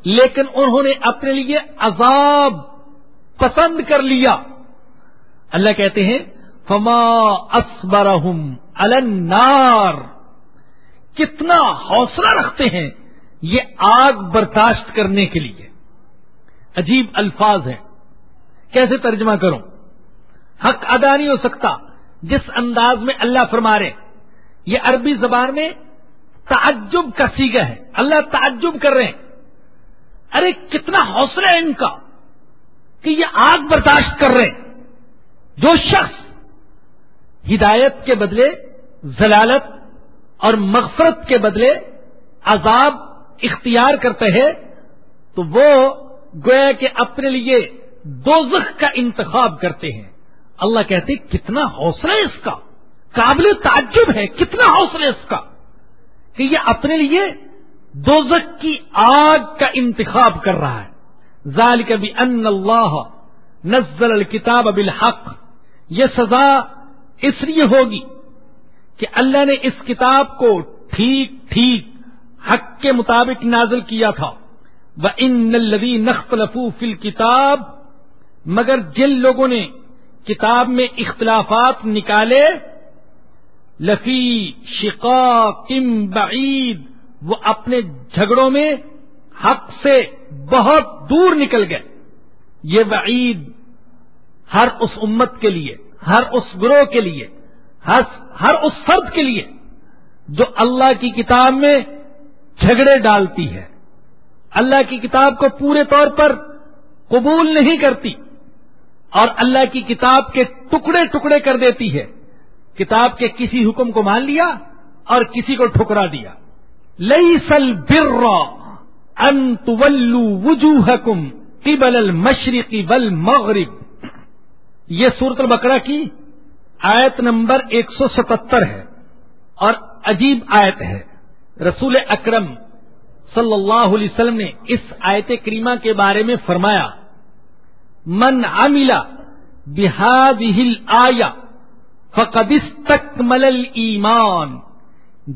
لیکن انہوں نے اپنے لیے عذاب پسند کر لیا۔ اللہ کہتے ہیں، فما اسبرہم النار۔ کتنا حوصلہ رکھتے ہیں یہ آگ برداشت کرنے کے لیے۔ عجیب الفاظ ہیں۔ کیسے ترجمہ کروں؟ حق ادا نہیں ہو سکتا۔ جس انداز میں اللہ فرما رہے یہ عربی زبان میں تعجب کا سیگا ہے۔ اللہ تعجب کر رہے ہیں۔ ارے، کتنا حوصلہ ہے ان کا کہ یہ آگ برداشت کر رہے ہیں۔ جو شخص ہدایت کے بدلے ضلالت اور مغفرت کے بدلے عذاب اختیار کرتے ہیں، تو وہ گویا کہ اپنے لیے دوزخ کا انتخاب کرتے ہیں۔ اللہ کہتے کتنا حوصلہ ہے اس کا۔ قابل تعجب ہے، کتنا حوصلہ ہے اس کا۔ کہ یہ اپنے لیے دوزک کی آگ کا انتخاب کر رہا ہے۔ ظال کبھی ان اللہ نزل الکتاب بالحق۔ یہ سزا اس لیے ہوگی کہ اللہ نے اس کتاب کو ٹھیک ٹھیک، حق کے مطابق نازل کیا تھا۔ وہ ان نلوی نخت فل کتاب مگر جن لوگوں نے کتاب میں اختلافات نکالے لفی شقا کم بعید وہ اپنے جھگڑوں میں حق سے بہت دور نکل گئے۔ یہ وعید ہر اس امت کے لیے، ہر اس گروہ کے لیے ہر اس فرد کے لیے جو اللہ کی کتاب میں جھگڑے ڈالتی ہے۔ اللہ کی کتاب کو پورے طور پر قبول نہیں کرتی اور اللہ کی کتاب کے ٹکڑے ٹکڑے کر دیتی ہے۔ کتاب کے کسی حکم کو مان لیا اور کسی کو ٹھکرا دیا۔ لئی سل بر انت وجوہ کم قبل المشرقی بل مغرب یہ سورت البقرہ کی آیت نمبر ایک سو ستہتر ہے اور عجیب آیت ہے۔ رسول اکرم صلی اللہ علیہ وسلم نے اس آیت کریمہ کے بارے میں فرمایا، من عملا بحاد ہل آیا فقبس تک ملل ایمان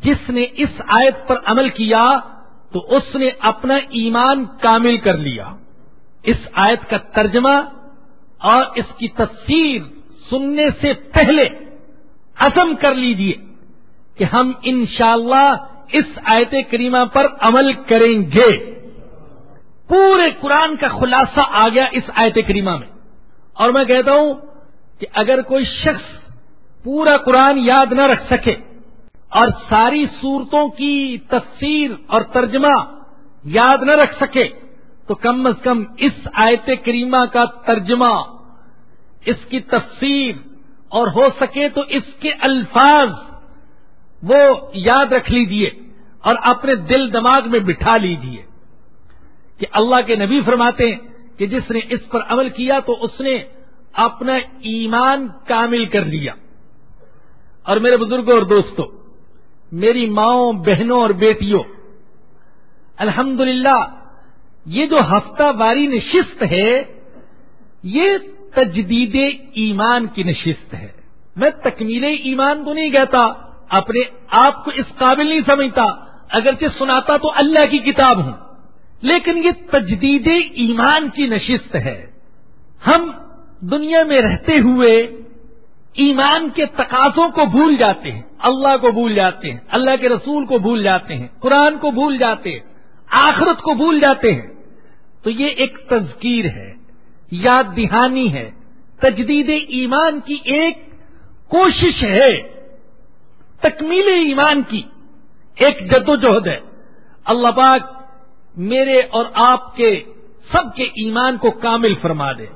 جس نے اس آیت پر عمل کیا تو اس نے اپنا ایمان کامل کر لیا۔ اس آیت کا ترجمہ اور اس کی تفسیر سننے سے پہلے عزم کر لیجیے کہ ہم انشاءاللہ اس آیت کریمہ پر عمل کریں گے۔ پورے قرآن کا خلاصہ آ گیا اس آیت کریمہ میں۔ اور میں کہتا ہوں کہ اگر کوئی شخص پورا قرآن یاد نہ رکھ سکے اور ساری صورتوں کی تفسیر اور ترجمہ یاد نہ رکھ سکے، تو کم از کم اس آیت کریمہ کا ترجمہ، اس کی تفسیر اور ہو سکے تو اس کے الفاظ وہ یاد رکھ لیجیے اور اپنے دل دماغ میں بٹھا لیجیے کہ اللہ کے نبی فرماتے ہیں کہ جس نے اس پر عمل کیا تو اس نے اپنا ایمان کامل کر لیا۔ اور میرے بزرگوں اور دوستوں میری ماؤں، بہنوں اور بیٹیوں، الحمدللہ، یہ جو ہفتہ واری نشست ہے، یہ تجدید ایمان کی نشست ہے۔ میں تکمیل ایمان کو نہیں کہتا۔ اپنے آپ کو اس قابل نہیں سمجھتا، اگرچہ سناتا تو اللہ کی کتاب ہوں۔ لیکن یہ تجدید ایمان کی نشست ہے۔ ہم دنیا میں رہتے ہوئے ایمان کے تقاضوں کو بھول جاتے ہیں۔ اللہ کو بھول جاتے ہیں، اللہ کے رسول کو بھول جاتے ہیں، قرآن کو بھول جاتے ہیں، آخرت کو بھول جاتے ہیں۔ تو یہ ایک تذکیر ہے، یاد دہانی ہے۔ تجدید ایمان کی ایک کوشش ہے۔ تکمیل ایمان کی ایک جد و جہد ہے۔ اللہ پاک میرے اور آپ کے سب کے ایمان کو کامل فرما دے۔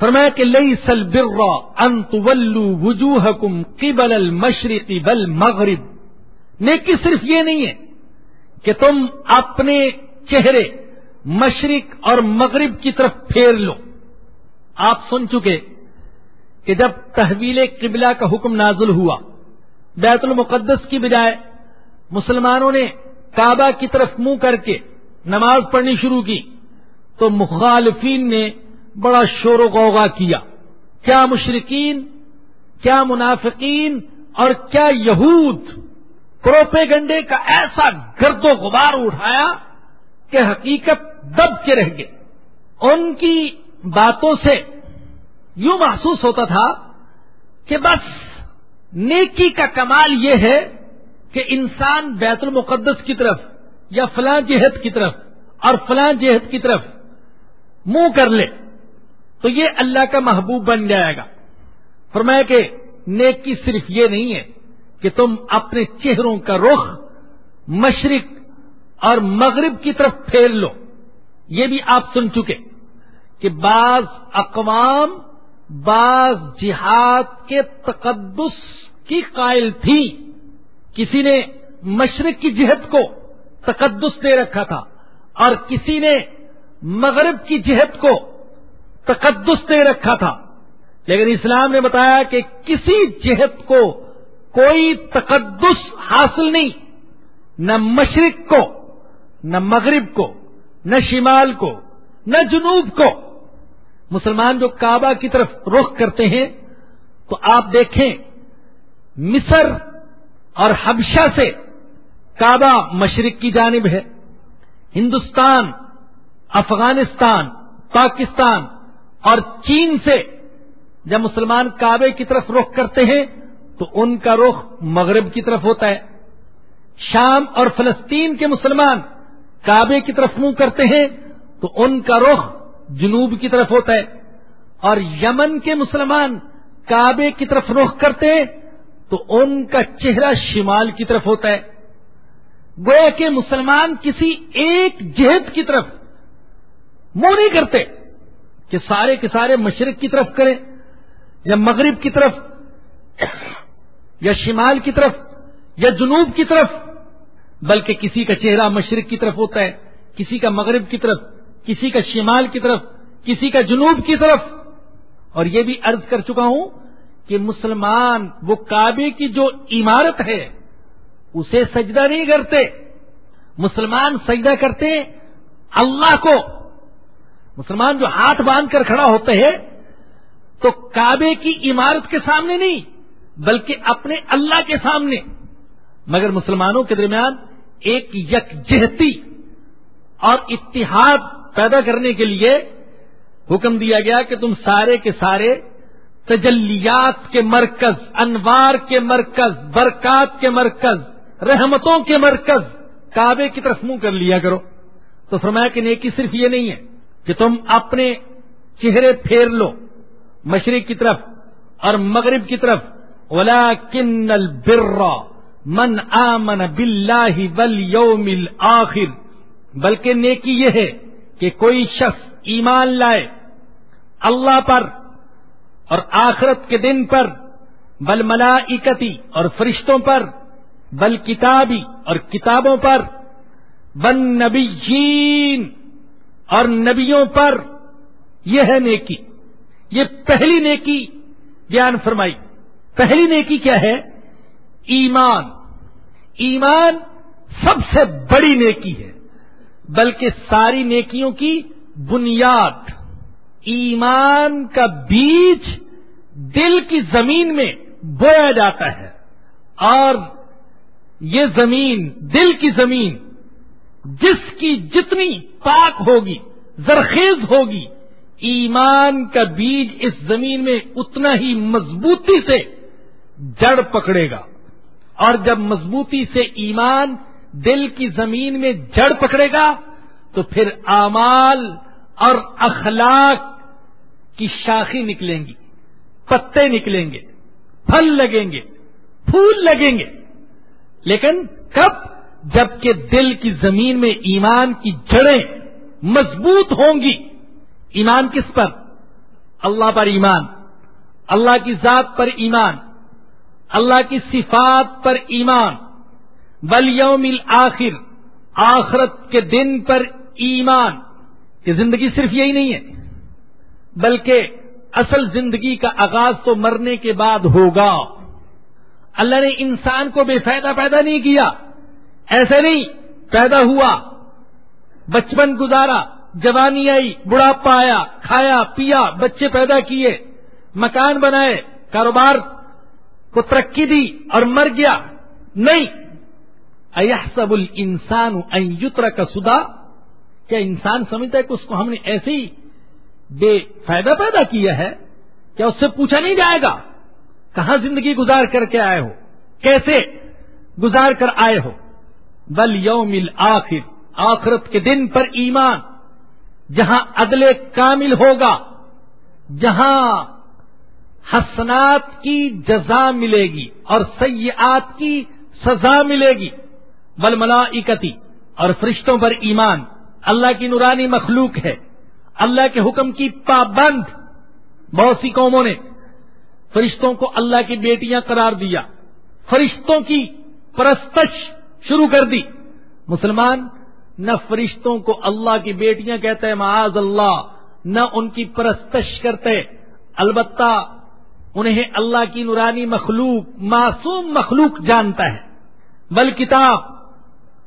فرمایا کہ لئی سل برا انت ولو وجوہ کم قبل المشرقی بل مغرب نیکی صرف یہ نہیں ہے کہ تم اپنے چہرے مشرق اور مغرب کی طرف پھیر لو۔ آپ سن چکے کہ جب تحویل قبلہ کا حکم نازل ہوا بیت المقدس کی بجائے مسلمانوں نے کعبہ کی طرف منہ کر کے نماز پڑھنی شروع کی تو مخالفین نے بڑا شور و غوغا کیا۔ کیا مشرقین کیا منافقین اور کیا یہود پروپے گنڈے کا ایسا گرد و غبار اٹھایا کہ حقیقت دب کے رہ گئے۔ ان کی باتوں سے یوں محسوس ہوتا تھا کہ بس نیکی کا کمال یہ ہے کہ انسان بیت المقدس کی طرف یا فلاں جہت کی طرف اور فلاں جہت کی طرف منہ کر لے، تو یہ اللہ کا محبوب بن جائے گا۔ فرمایا کہ نیکی صرف یہ نہیں ہے کہ تم اپنے چہروں کا رخ مشرق اور مغرب کی طرف پھیر لو۔ یہ بھی آپ سن چکے کہ بعض اقوام، بعض جہاد کے تقدس کی قائل تھی کسی نے مشرق کی جہت کو تقدس دے رکھا تھا اور کسی نے مغرب کی جہت کو تقدس دے رکھا تھا لیکن اسلام نے بتایا کہ کسی جہت کو کوئی تقدس حاصل نہیں، نہ مشرق کو، نہ مغرب کو، نہ شمال کو، نہ جنوب کو۔ مسلمان جو کعبہ کی طرف رخ کرتے ہیں تو آپ دیکھیں مصر اور حبشہ سے کعبہ مشرق کی جانب ہے۔ ہندوستان، افغانستان، پاکستان اور چین سے جب مسلمان کعبے کی طرف رخ کرتے ہیں تو ان کا رخ مغرب کی طرف ہوتا ہے۔ شام اور فلسطین کے مسلمان کعبے کی طرف منہ کرتے ہیں تو ان کا رخ جنوب کی طرف ہوتا ہے۔ اور یمن کے مسلمان کعبے کی طرف رخ کرتے ہیں تو ان کا چہرہ شمال کی طرف ہوتا ہے۔ گویا کہ مسلمان کسی ایک جہد کی طرف منہ نہیں کرتے کہ سارے کے سارے مشرق کی طرف کریں یا مغرب کی طرف یا شمال کی طرف یا جنوب کی طرف، بلکہ کسی کا چہرہ مشرق کی طرف ہوتا ہے، کسی کا مغرب کی طرف، کسی کا شمال کی طرف، کسی کا جنوب کی طرف۔ اور یہ بھی عرض کر چکا ہوں کہ مسلمان وہ کعبے کی جو عمارت ہے، اسے سجدہ نہیں کرتے۔ مسلمان سجدہ کرتے اللہ کو۔ مسلمان جو ہاتھ باندھ کر کھڑا ہوتے ہیں، تو کعبے کی عمارت کے سامنے نہیں، بلکہ اپنے اللہ کے سامنے۔ مگر مسلمانوں کے درمیان ایک یکجہتی اور اتحاد پیدا کرنے کے لیے حکم دیا گیا کہ تم سارے کے سارے تجلیات کے مرکز، انوار کے مرکز، برکات کے مرکز، رحمتوں کے مرکز، کعبے کی طرف منہ کر لیا کرو۔ تو فرمایا کہ نیکی صرف یہ نہیں ہے کہ تم اپنے چہرے پھیر لو مشرق کی طرف اور مغرب کی طرف۔ اولا کن من آمن بلاہ بل یوم آخر بلکہ نیکی یہ ہے کہ کوئی شخص ایمان لائے اللہ پر اور آخرت کے دن پر، بل ملائکتی اور فرشتوں پر، بل کتابی اور کتابوں پر بن نبی جین اور نبیوں پر یہ ہے نیکی۔ یہ پہلی نیکی بیان فرمائی۔ پہلی نیکی کیا ہے؟ ایمان۔ ایمان سب سے بڑی نیکی ہے، بلکہ ساری نیکیوں کی بنیاد۔ ایمان کا بیج دل کی زمین میں بویا جاتا ہے اور یہ زمین دل کی زمین جس کی جتنی پاک ہوگی، زرخیز ہوگی، ایمان کا بیج اس زمین میں اتنا ہی مضبوطی سے جڑ پکڑے گا۔ اور جب مضبوطی سے ایمان دل کی زمین میں جڑ پکڑے گا، تو پھر امال اور اخلاق کی شاخی نکلیں گی، پتے نکلیں گے، پھل لگیں گے، پھول لگیں گے۔ لیکن کب؟ جبکہ دل کی زمین میں ایمان کی جڑیں مضبوط ہوں گی۔ ایمان کس پر؟ اللہ پر ایمان، اللہ کی ذات پر ایمان، اللہ کی صفات پر ایمان۔ بل یوم آخر آخرت کے دن پر ایمان یہ زندگی صرف یہی نہیں ہے۔ بلکہ اصل زندگی کا آغاز تو مرنے کے بعد ہوگا۔ اللہ نے انسان کو بے فائدہ پیدا نہیں کیا، ایسے نہیں، پیدا ہوا۔ بچپن گزارا، جوانی آئی، بڑھاپا آیا، کھایا، پیا، بچے پیدا کیے، مکان بنائے، کاروبار کو ترقی دی اور مر گیا۔ نہیں۔ ایحسب الانسان ان یتر کا سدا؟ کیا انسان سمجھتا ہے کہ اس کو ہم نے ایسے ہی بے فائدہ پیدا کیا ہے؟ کیا اس سے پوچھا نہیں جائے گا؟ کہاں زندگی گزار کر کے آئے ہو؟ کیسے گزار کر آئے ہو؟ بل یوم آخر آخرت کے دن پر ایمان، جہاں عدل کامل ہوگا، جہاں حسنات کی جزا ملے گی اور سیاحت کی سزا ملے گی۔ بل ملائکتی اور فرشتوں پر ایمان، اللہ کی نورانی مخلوق ہے۔ اللہ کے حکم کی پابند بہت سی قوموں نے فرشتوں کو اللہ کی بیٹیاں قرار دیا، فرشتوں کی پرستش شروع کر دی۔ مسلمان، نہ فرشتوں کو اللہ کی بیٹیاں کہتے ہیں معاذ اللہ، نہ ان کی پرستش کرتے۔ البتہ انہیں اللہ کی نورانی مخلوق، معصوم مخلوق جانتا ہے۔ بل کتاب،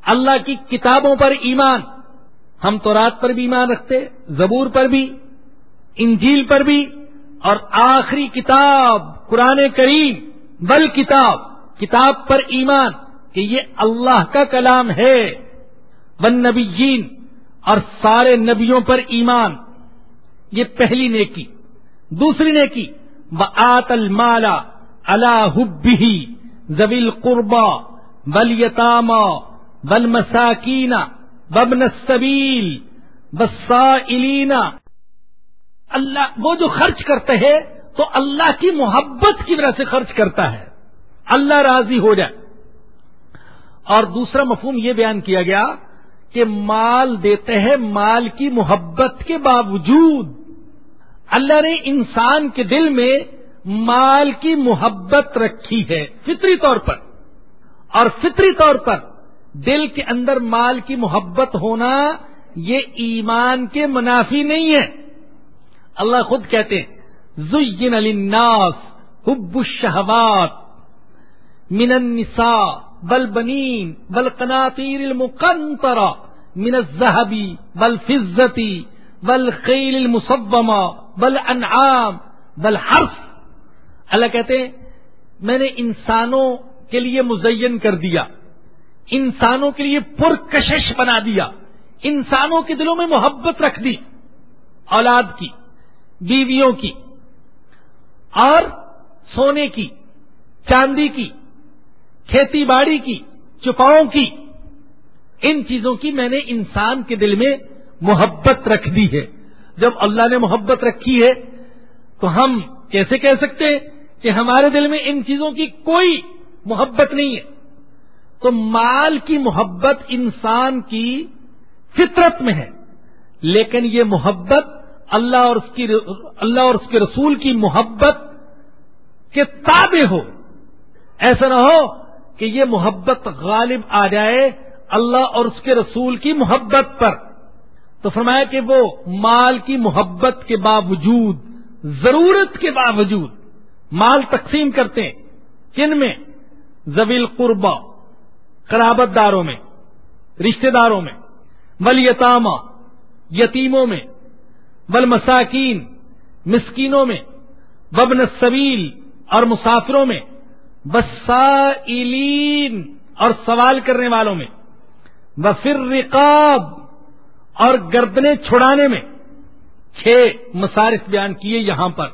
اللہ کی کتابوں پر ایمان۔ ہم تو رات پر بھی ایمان رکھتے، زبور پر بھی، انجیل پر بھی، اور آخری کتاب، قرآن کریم، بل کتاب کتاب پر ایمان کہ یہ اللہ کا کلام ہے۔ بن نبی جین اور سارے نبیوں پر ایمان۔ یہ پہلی نیکی۔ دوسری نیکی آت المالا اللہ زبیل قربا بل یتاما بل مساکینا ببن السبیل بسائلینا اللہ وہ جو خرچ کرتے ہیں تو اللہ کی محبت کی وجہ سے خرچ کرتا ہے۔ اللہ راضی ہو جائے۔ اور دوسرا مفہوم یہ بیان کیا گیا کہ مال دیتے ہیں مال کی محبت کے باوجود۔ اللہ نے انسان کے دل میں مال کی محبت رکھی ہے فطری طور پر۔ اور فطری طور پر دل کے اندر مال کی محبت ہونا یہ ایمان کے منافی نہیں ہے۔ اللہ خود کہتے ہیں زین الناس حب الشہوات من النساء بل بنین بل قناطیر المقنطرہ من الذهبی بل فزتی بل خیل المصومہ بل انعام بل حرف اللہ کہتے ہیں، میں نے انسانوں کے لیے مزین کر دیا۔ انسانوں کے لیے پرکشش بنا دیا، انسانوں کے دلوں میں محبت رکھ دی، اولاد کی، بیویوں کی، اور سونے کی، چاندی کی، کھیتی باڑی کی، چپاؤں کی، ان چیزوں کی میں نے انسان کے دل میں محبت رکھ دی ہے۔ جب اللہ نے محبت رکھی ہے، تو ہم کیسے کہہ سکتے ہیں کہ ہمارے دل میں ان چیزوں کی کوئی محبت نہیں ہے؟ تو مال کی محبت انسان کی فطرت میں ہے۔ لیکن یہ محبت اللہ اور اس کی اللہ اور اس کے رسول کی محبت کے تابع ہو۔ ایسا نہ ہو کہ یہ محبت غالب آ جائے اللہ اور اس کے رسول کی محبت پر۔ تو فرمایا کہ وہ مال کی محبت کے باوجود، ضرورت کے باوجود مال تقسیم کرتے ہیں۔ کن میں؟ زویل قربا قرابت داروں میں رشتہ داروں میں بل یتامہ یتیموں میں بل مساکین مسکینوں میں ببن سبیل اور مسافروں میں بسائلین اور سوال کرنے والوں میں بفر رقاب اور گردنے چھڑانے میں۔ چھ مسارف بیان کیے یہاں پر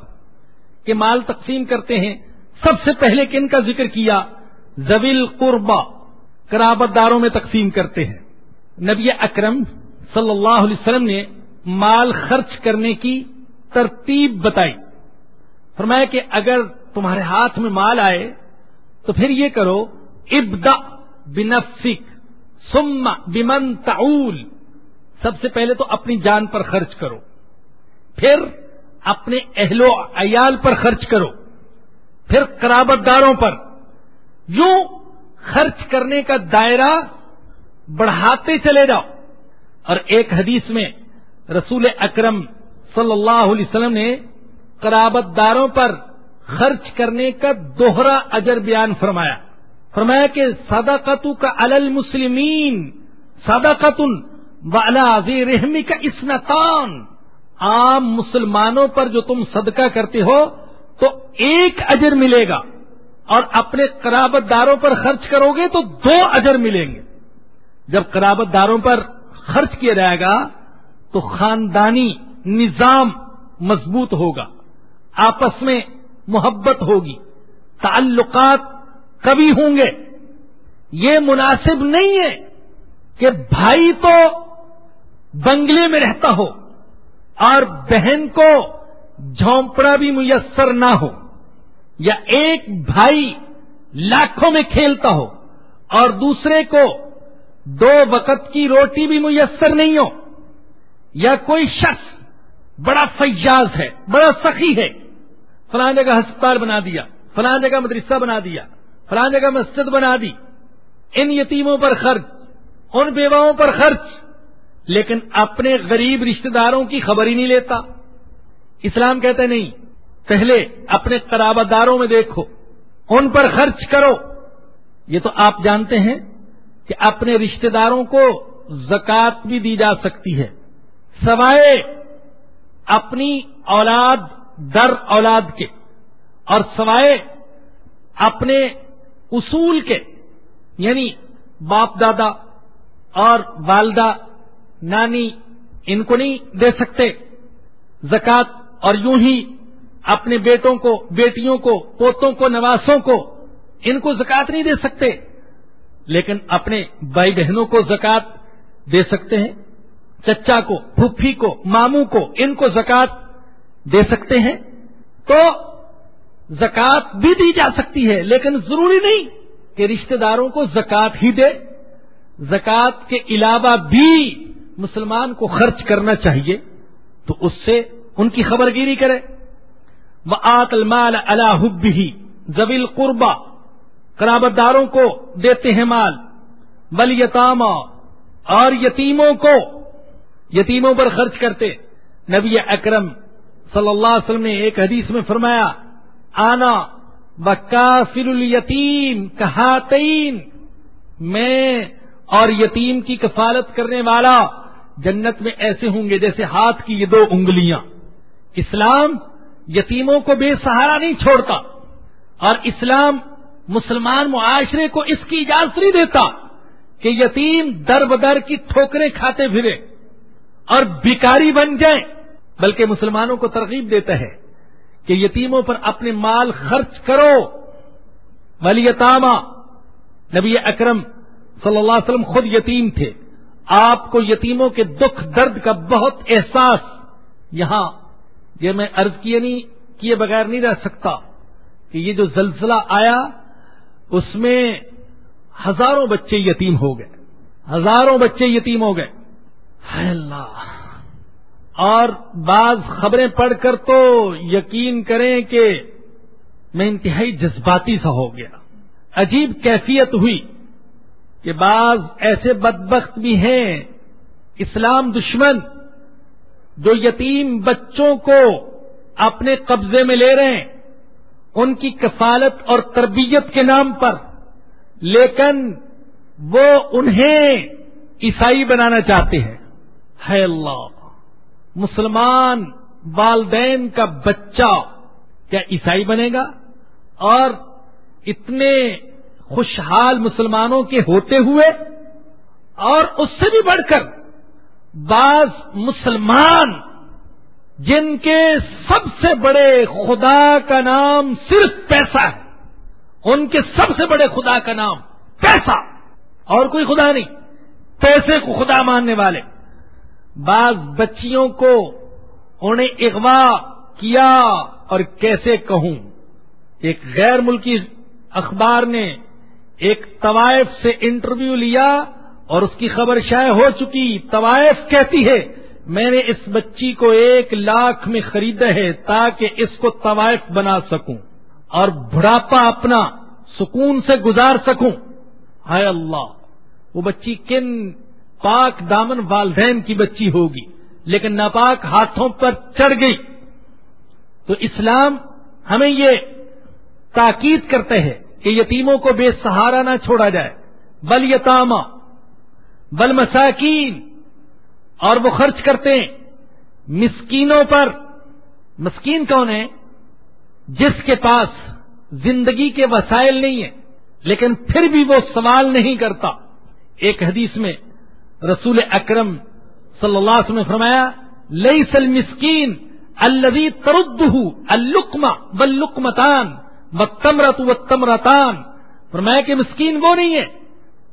کہ مال تقسیم کرتے ہیں۔ سب سے پہلے کن کا ذکر کیا؟ زویل قربا کرابت داروں میں تقسیم کرتے ہیں۔ نبی اکرم صلی اللہ علیہ وسلم نے مال خرچ کرنے کی ترتیب بتائی۔ فرمایا کہ اگر تمہارے ہاتھ میں مال آئے تو پھر یہ کرو ابدا بنفسک سم بمن تعول۔ سب سے پہلے تو اپنی جان پر خرچ کرو، پھر اپنے اہل و عیال پر خرچ کرو، پھر قرابت داروں پر۔ یوں خرچ کرنے کا دائرہ بڑھاتے چلے جاؤ۔ اور ایک حدیث میں رسول اکرم صلی اللہ علیہ وسلم نے قرابت داروں پر خرچ کرنے کا دوہرا اجر بیان فرمایا۔ فرمایا کہ سادہ کا المسلمین سادہ قطن والا رحمی کا اسنتان عام مسلمانوں پر جو تم صدقہ کرتے ہو تو ایک اجر ملے گا۔ اور اپنے قرابت داروں پر خرچ کرو گے تو دو اجر ملیں گے۔ جب قرابت داروں پر خرچ کیا جائے گا تو خاندانی نظام مضبوط ہوگا، آپس میں محبت ہوگی، تعلقات کبھی ہوں گے۔ یہ مناسب نہیں ہے کہ بھائی تو بنگلے میں رہتا ہو اور بہن کو جھونپڑا بھی میسر نہ ہو۔ یا ایک بھائی لاکھوں میں کھیلتا ہو اور دوسرے کو دو وقت کی روٹی بھی میسر نہیں ہو، یا کوئی شخص بڑا فیاض ہے، بڑا سخی ہے، فلاں جگہ ہسپتال بنا دیا، فلاں جگہ مدرسہ بنا دیا، فلاں جگہ مسجد بنا دی، ان یتیموں پر خرچ، ان بیواؤں پر خرچ، لیکن اپنے غریب رشتہ داروں کی خبر ہی نہیں لیتا۔ اسلام کہتا نہیں پہلے اپنے قرابت داروں میں دیکھو، ان پر خرچ کرو۔ یہ تو آپ جانتے ہیں کہ اپنے رشتہ داروں کو زکات بھی دی جا سکتی ہے۔ سوائے اپنی اولاد، در اولاد کے، اور سوائے اپنے اصول کے یعنی باپ دادا اور والدہ، نانی ان کو نہیں دے سکتے۔ زکات اور یوں ہی اپنے بیٹوں کو، بیٹیوں کو، پوتوں کو، نواسوں کو، ان کو زکات نہیں دے سکتے۔ لیکن اپنے بھائی بہنوں کو زکات دے سکتے ہیں، چچا کو، پھوپھی کو، ماموں کو ان کو زکات دے سکتے ہیں۔ تو زکات بھی دی جا سکتی ہے، لیکن ضروری نہیں کہ رشتہ داروں کو زکات ہی دے۔ زکات کے علاوہ بھی مسلمان کو خرچ کرنا چاہیے، تو اس سے ان کی خبر گیری کرے۔ وہ آت المال اللہ ہی زبیل قربا قرابت داروں کو دیتے ہیں مال بل یتاما اور یتیموں کو، یتیموں پر خرچ کرتے۔ نبی اکرم صلی اللہ علیہ وسلم نے ایک حدیث میں فرمایا، آنا بکافر الیتیم کہاتین، میں اور یتیم کی کفالت کرنے والا جنت میں ایسے ہوں گے جیسے ہاتھ کی یہ دو انگلیاں۔ اسلام یتیموں کو بے سہارا نہیں چھوڑتا اور اسلام مسلمان معاشرے کو اس کی اجازت نہیں دیتا کہ یتیم در بدر کی ٹھوکریں کھاتے پھرے اور بیکاری بن جائیں، بلکہ مسلمانوں کو ترغیب دیتا ہے کہ یتیموں پر اپنے مال خرچ کرو۔ ولیتامہ نبی اکرم صلی اللہ علیہ وسلم خود یتیم تھے۔ آپ کو یتیموں کے دکھ درد کا بہت احساس یہاں یہ میں عرض کیے نہیں، کیے بغیر نہیں رہ سکتا کہ یہ جو زلزلہ آیا، اس میں ہزاروں بچے یتیم ہو گئے۔ ہزاروں بچے یتیم ہو گئے۔ اللہ۔ اور بعض خبریں پڑھ کر تو یقین کریں کہ میں انتہائی جذباتی سا ہو گیا۔ عجیب کیفیت ہوئی کہ بعض ایسے بدبخت بھی ہیں، اسلام دشمن جو یتیم بچوں کو اپنے قبضے میں لے رہے ہیں، ان کی کفالت اور تربیت کے نام پر، لیکن وہ انہیں عیسائی بنانا چاہتے ہیں۔ ہے اللہ، مسلمان والدین کا بچہ کیا عیسائی بنے گا؟ اور اتنے خوشحال مسلمانوں کے ہوتے ہوئے اور اس سے بھی بڑھ کر بعض مسلمان جن کے سب سے بڑے خدا کا نام صرف پیسہ ہے، ان کے سب سے بڑے خدا کا نام پیسہ، اور کوئی خدا نہیں، پیسے کو خدا ماننے والے۔ بعض بچیوں کو انہیں اغوا کیا اور کیسے کہوں۔ ایک غیر ملکی اخبار نے ایک طوائف سے انٹرویو لیا اور اس کی خبر شائع ہو چکی۔ طوائف کہتی ہے، میں نے اس بچی کو ایک لاکھ میں خریدا ہے تاکہ اس کو طوائف بنا سکوں اور بڑھاپا اپنا سکون سے گزار سکوں۔ ہائے اللہ، وہ بچی کن پاک دامن والدین کی بچی ہوگی، لیکن ناپاک ہاتھوں پر چڑھ گئی۔ تو اسلام ہمیں یہ تاکید کرتے ہیں کہ یتیموں کو بے سہارا نہ چھوڑا جائے۔ بل یتاما بل مساکین، اور وہ خرچ کرتے ہیں مسکینوں پر۔ مسکین کون ہے جس کے پاس زندگی کے وسائل نہیں ہیں، لیکن پھر بھی وہ سوال نہیں کرتا۔ ایک حدیث میں رسول اکرم صلی اللہ علیہ وسلم نے فرمایا لئی سل مسکین الدی ترد الکما بلکمتان و تمرت و تمرتان فرمایا کہ مسکین وہ نہیں ہے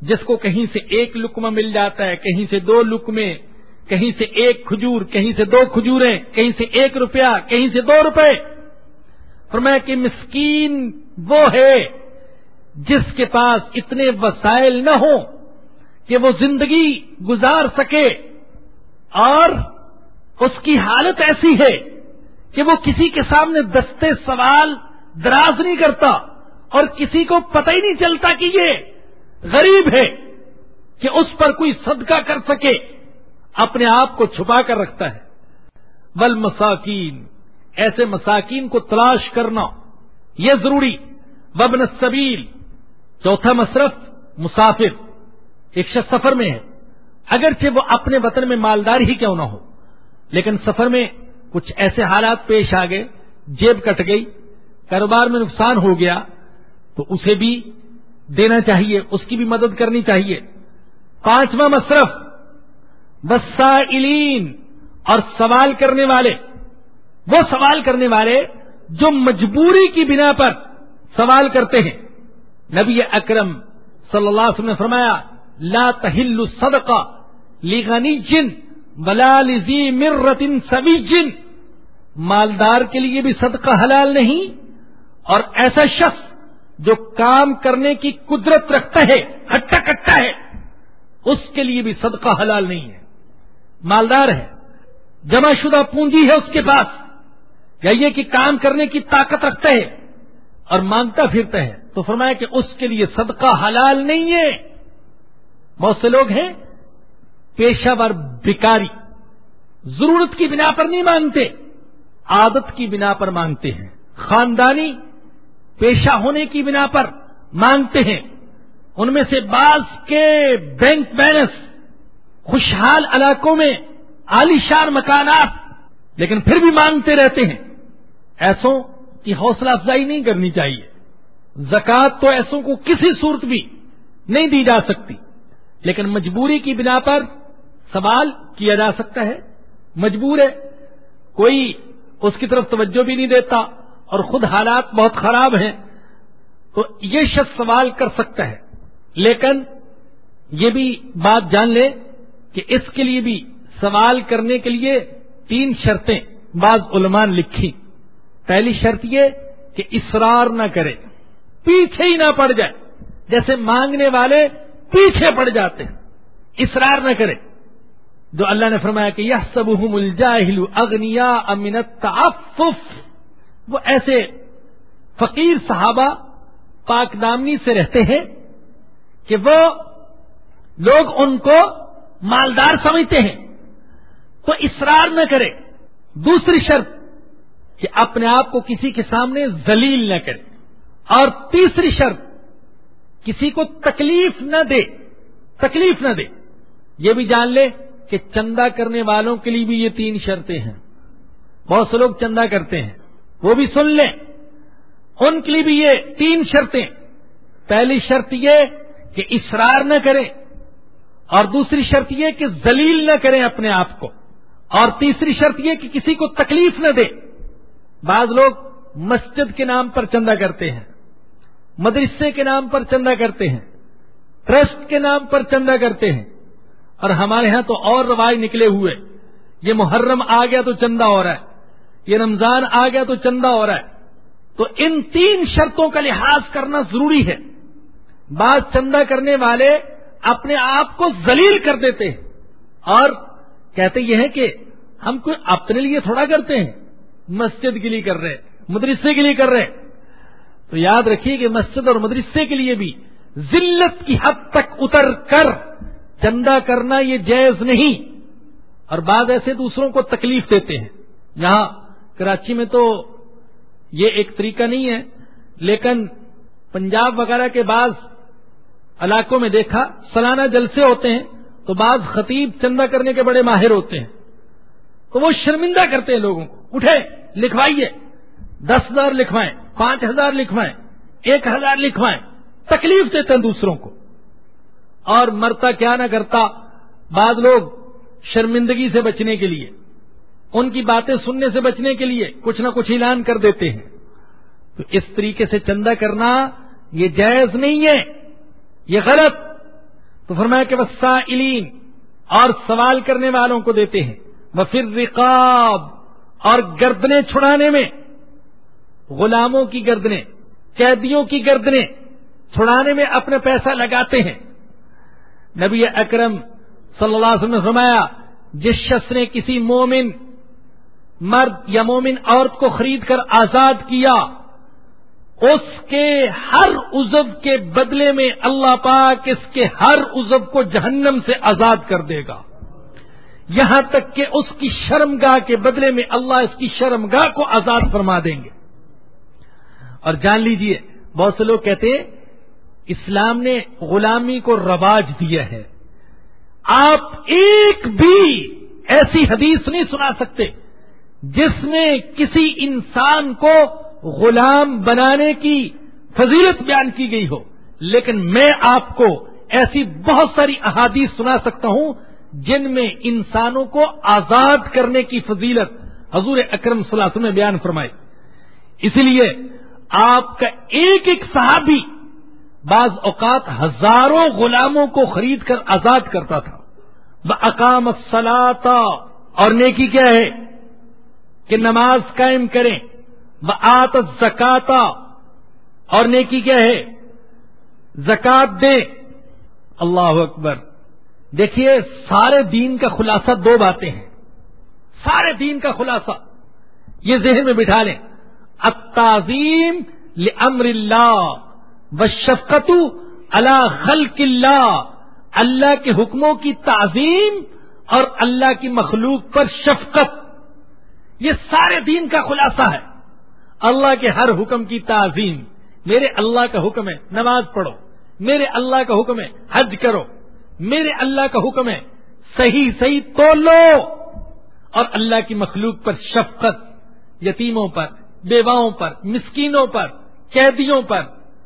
جس کو کہیں سے ایک لکما مل جاتا ہے، کہیں سے دو لکمے کہیں سے ایک کھجور، کہیں سے دو کھجوریں، کہیں سے ایک روپیہ، کہیں سے دو روپے۔ فرمایا کہ مسکین وہ ہے جس کے پاس اتنے وسائل نہ ہوں کہ وہ زندگی گزار سکے، اور اس کی حالت ایسی ہے کہ وہ کسی کے سامنے دستے سوال، دراز نہیں کرتا، اور کسی کو پتہ ہی نہیں چلتا کہ یہ غریب ہے کہ اس پر کوئی صدقہ کر سکے، اپنے آپ کو چھپا کر رکھتا ہے۔ بل مساکین، ایسے مساکین کو تلاش کرنا یہ ضروری۔ وبن سبیل چوتھا مصرف، مسافر، ایک شخص سفر میں ہے۔ اگرچہ وہ اپنے وطن میں مالدار ہی کیوں نہ ہو، لیکن سفر میں کچھ ایسے حالات پیش آ گئے، جیب کٹ گئی، کاروبار میں نقصان ہو گیا، تو اسے بھی دینا چاہیے، اس کی بھی مدد کرنی چاہیے۔ پانچواں مصرف، وسائلین، اور سوال کرنے والے۔ وہ سوال کرنے والے جو مجبوری کی بنا پر سوال کرتے ہیں۔ نبی اکرم صلی اللہ علیہ وسلم نے فرمایا، لا تہل صدقہ لیغنی جن بلا لزی مرتن سبی جن مالدار کے لیے بھی صدقہ حلال نہیں، اور ایسا شخص جو کام کرنے کی قدرت رکھتا ہے، ہٹا کٹا ہے، اس کے لیے بھی صدقہ حلال نہیں ہے۔ مالدار ہے، جمع شدہ پونجی ہے اس کے پاس۔ یا یہ کہ کام کرنے کی طاقت رکھتا ہے اور مانگتا پھرتا ہے۔ تو فرمایا کہ اس کے لیے صدقہ حلال نہیں ہے۔ بہت سے لوگ ہیں، پیشہ ور بیکاری ضرورت کی بنا پر نہیں مانگتے، عادت کی بنا پر مانگتے ہیں۔ خاندانی پیشہ ہونے کی بنا پر مانگتے ہیں۔ ان میں سے بعض کے بینک بیلنس، خوشحال علاقوں میں عالیشان مکانات، لیکن پھر بھی مانگتے رہتے ہیں۔ ایسوں کی حوصلہ افزائی نہیں کرنی چاہیے۔ زکوٰۃ تو ایسوں کو کسی صورت بھی نہیں دی جا سکتی۔ لیکن مجبوری کی بنا پر سوال کیا جا سکتا ہے۔ مجبور ہے، کوئی اس کی طرف توجہ بھی نہیں دیتا۔ اور خود حالات بہت خراب ہیں، تو یہ شخص سوال کر سکتا ہے۔ لیکن یہ بھی بات جان لے کہ اس کے لیے بھی سوال کرنے کے لیے تین شرطیں بعض علماء لکھی۔ پہلی شرط یہ کہ اسرار نہ کرے، پیچھے ہی نہ پڑ جائے۔ جیسے مانگنے والے پیچھے پڑ جاتے ہیں اسرار نہ کرے۔ جو اللہ نے فرمایا کہ یہ سب الجاہل اگنیا امنت وہ ایسے فقیر صحابہ پاک دامنی سے رہتے ہیں کہ وہ لوگ ان کو مالدار سمجھتے ہیں۔ تو اسرار نہ کرے۔ دوسری شرط کہ اپنے آپ کو کسی کے سامنے ذلیل نہ کرے۔ اور تیسری شرط، کسی کو تکلیف نہ دے۔ تکلیف نہ دے۔ یہ بھی جان لے کہ چندہ کرنے والوں کے لیے بھی یہ تین شرطیں ہیں۔ بہت سے لوگ چندہ کرتے ہیں۔ وہ بھی سن لیں۔ ان کے لیے بھی یہ تین شرطیں۔ پہلی شرط یہ کہ اسرار نہ کریں اور دوسری شرط یہ کہ ذلیل نہ کریں اپنے آپ کو۔ اور تیسری شرط یہ کہ کسی کو تکلیف نہ دے بعض لوگ مسجد کے نام پر چندہ کرتے ہیں، مدرسے کے نام پر چندہ کرتے ہیں، ٹرسٹ کے نام پر چندہ کرتے ہیں۔ اور ہمارے ہاں تو اور رواج نکلے ہوئے، یہ محرم آ گیا تو چندہ ہو رہا ہے۔ یہ رمضان آ گیا تو چندہ ہو رہا ہے۔ تو ان تین شرطوں کا لحاظ کرنا ضروری ہے۔ بعض چندہ کرنے والے اپنے آپ کو ذلیل کر دیتے ہیں۔ اور کہتے یہ ہے کہ ہم کوئی اپنے لیے تھوڑا کرتے ہیں۔ مسجد کے لیے کر رہے مدرسے کے لیے کر رہے تو یاد رکھیے کہ مسجد اور مدرسے کے لیے بھی ذلت کی حد تک اتر کر چندہ کرنا یہ جائز نہیں۔ اور بعض ایسے دوسروں کو تکلیف دیتے ہیں۔ یہاں کراچی میں تو یہ ایک طریقہ نہیں ہے، لیکن پنجاب وغیرہ کے بعض علاقوں میں دیکھا، سالانہ جلسے ہوتے ہیں تو بعض خطیب چندہ کرنے کے بڑے ماہر ہوتے ہیں۔ تو وہ شرمندہ کرتے ہیں لوگوں کو اٹھے لکھوائیے۔ دس ہزار لکھوائیں، پانچ ہزار لکھوائیں، ایک ہزار لکھوائیں۔ تکلیف دیتے ہیں دوسروں کو۔ اور مرتا کیا نہ کرتا، بعض لوگ شرمندگی سے بچنے کے لیے۔ ان کی باتیں سننے سے بچنے کے لیے کچھ نہ کچھ اعلان کر دیتے ہیں۔ تو اس طریقے سے چندہ کرنا یہ جائز نہیں ہے، یہ غلط۔ تو فرمایا کہ وسائلین اور سوال کرنے والوں کو دیتے ہیں۔ وہ پھر رقاب اور گردنے چھڑانے میں۔ غلاموں کی گردنے قیدیوں کی گردنے چھڑانے میں اپنے پیسہ لگاتے ہیں۔ نبی اکرم صلی اللہ علیہ وسلم نے فرمایا، جس شخص نے کسی مومن مرد یا مومن عورت کو خرید کر آزاد کیا، اس کے ہر عزب کے بدلے میں اللہ پاک اس کے ہر عزب کو جہنم سے آزاد کر دے گا۔ یہاں تک کہ اس کی شرمگاہ کے بدلے میں اللہ اس کی شرمگاہ کو آزاد فرما دیں گے۔ اور جان لیجیے، بہت سے لوگ کہتے ہیں، اسلام نے غلامی کو رواج دیا ہے۔ آپ ایک بھی ایسی حدیث نہیں سنا سکتے۔ جس میں کسی انسان کو غلام بنانے کی فضیلت بیان کی گئی ہو، لیکن میں آپ کو ایسی بہت ساری احادیث سنا سکتا ہوں جن میں انسانوں کو آزاد کرنے کی فضیلت حضور اکرم صلی اللہ علیہ وسلم نے بیان فرمائی۔ اسی لیے آپ کا ایک ایک صحابی بعض اوقات ہزاروں غلاموں کو خرید کر آزاد کرتا تھا۔ وہ اقام سلاتا اور نیکی کیا ہے؟ کہ نماز قائم کریں۔ وہ آت زکاتا اور نیکی کیا ہے؟ زکات دیں۔ اللہ اکبر۔ دیکھیے، سارے دین کا خلاصہ دو باتیں ہیں۔ سارے دین کا خلاصہ۔ یہ ذہن میں بٹھا لیں۔ التعظیم لامر اللہ۔ و شفقت اللہ خلق اللہ۔ اللہ کے حکموں کی تعظیم اور اللہ کی مخلوق پر شفقت۔ یہ سارے دین کا خلاصہ ہے۔ اللہ کے ہر حکم کی تعظیم۔ میرے اللہ کا حکم ہے، نماز پڑھو۔ میرے اللہ کا حکم ہے، حج کرو۔ میرے اللہ کا حکم ہے، صحیح صحیح تو لو اور اللہ کی مخلوق پر شفقت، یتیموں پر، بیواؤں پر، مسکینوں پر، قیدیوں پر،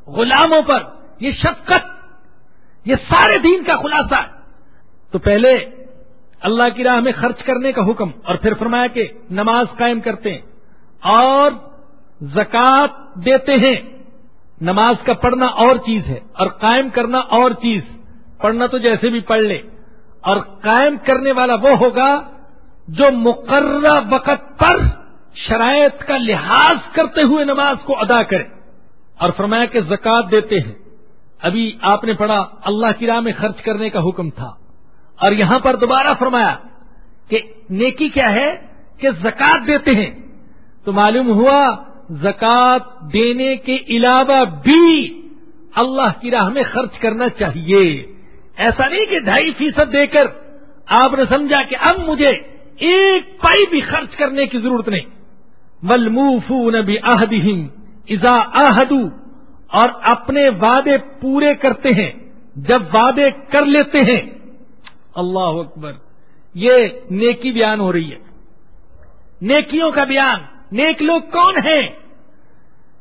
غلاموں پر، یہ شفقت، یہ سارے دین کا خلاصہ ہے۔ تو پہلے اللہ کی راہ میں خرچ کرنے کا حکم اور پھر فرمایا کہ نماز قائم کرتے ہیں اور زکوٰۃ دیتے ہیں نماز کا پڑھنا اور چیز ہے اور قائم کرنا اور چیز پڑھنا تو جیسے بھی پڑھ لے اور قائم کرنے والا وہ ہوگا جو مقررہ وقت پر شرائط کا لحاظ کرتے ہوئے نماز کو ادا کرے اور فرمایا کہ زکوٰۃ دیتے ہیں ابھی آپ نے پڑھا اللہ کی راہ میں خرچ کرنے کا حکم تھا اور یہاں پر دوبارہ فرمایا کہ نیکی کیا ہے کہ زکوٰۃ دیتے ہیں تو معلوم ہوا زکوٰۃ دینے کے علاوہ بھی اللہ کی راہ میں خرچ کرنا چاہیے۔ ایسا نہیں کہ ڈھائی فیصد دے کر آپ نے سمجھا کہ اب مجھے ایک پائی بھی خرچ کرنے کی ضرورت نہیں۔ ملموف نبی آہدیم ازا آہدو اور اپنے وعدے پورے کرتے ہیں، جب وعدے کر لیتے ہیں اللہ اکبر۔ یہ نیکی بیان ہو رہی ہے۔ نیکیوں کا بیان۔ نیک لوگ کون ہیں؟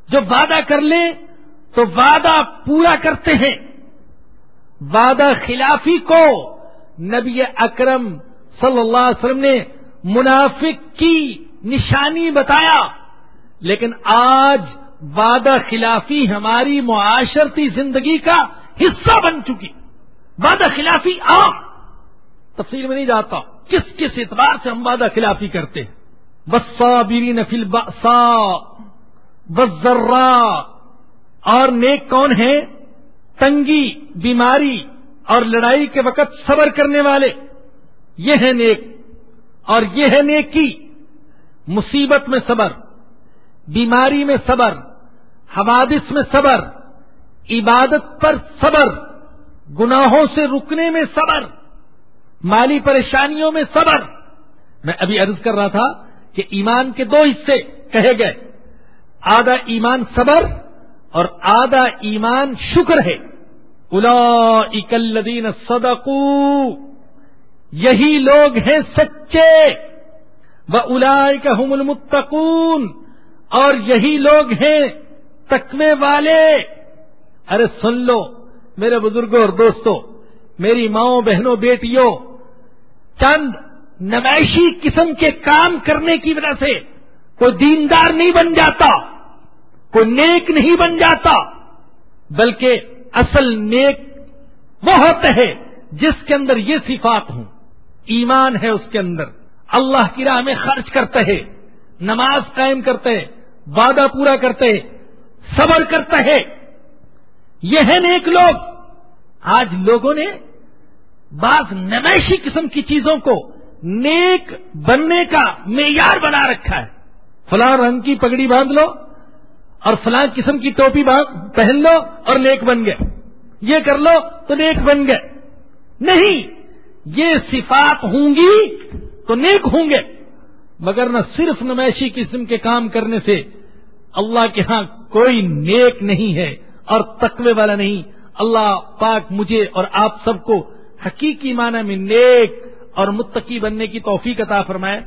جو وعدہ کر لیں تو وعدہ پورا کرتے ہیں۔ وعدہ خلافی کو نبی اکرم صلی اللہ علیہ وسلم نے منافق کی نشانی بتایا۔ لیکن آج وعدہ خلافی ہماری معاشرتی زندگی کا حصہ بن چکی۔ وعدہ خلافی عام۔ تفصیل میں نہیں جاتا کس کس اعتبار سے ہم وعدہ خلافی کرتے ہیں۔ بسا بیری نفیل بسا بذرا اور نیک کون ہیں؟ تنگی، بیماری اور لڑائی کے وقت صبر کرنے والے۔ یہ ہے نیک۔ اور یہ ہے نیکی۔ مصیبت میں صبر، بیماری میں صبر، حوادث میں صبر، عبادت پر صبر، گناہوں سے رکنے میں صبر۔ مالی پریشانیوں میں صبر۔ میں ابھی عرض کر رہا تھا کہ ایمان کے دو حصے کہے گئے۔ آدھا ایمان صبر اور آدھا ایمان شکر ہے۔ الا اکلدین صدقو، یہی لوگ ہیں سچے۔ وہ الا کا المتقون، اور یہی لوگ ہیں تکمے والے۔ ارے سن لو میرے بزرگوں اور دوستوں، میری ماؤں، بہنوں، بیٹیوں چند نمائشی قسم کے کام کرنے کی وجہ سے کوئی دیندار نہیں بن جاتا، کوئی نیک نہیں بن جاتا، بلکہ اصل نیک وہ ہوتا ہے جس کے اندر یہ صفات ہوں۔ ایمان ہے اس کے اندر۔ اللہ کی راہ میں خرچ کرتا ہے نماز قائم کرتے وعدہ پورا کرتے صبر کرتا ہے یہ ہے نیک لوگ۔ آج لوگوں نے بعض نمائشی قسم کی چیزوں کو نیک بننے کا معیار بنا رکھا ہے۔ فلاں رنگ کی پگڑی باندھ لو اور فلاں قسم کی ٹوپی پہن لو اور نیک بن گئے۔ یہ کر لو تو نیک بن گئے۔ نہیں، یہ صفات ہوں گی تو نیک ہوں گے۔ مگر نہ صرف نمائشی قسم کے کام کرنے سے اللہ کے ہاں کوئی نیک نہیں ہے اور تقوی والا نہیں۔ اللہ پاک مجھے اور آپ سب کو حقیقی معنی میں نیک اور متقی بننے کی توفیق عطا فرمائے۔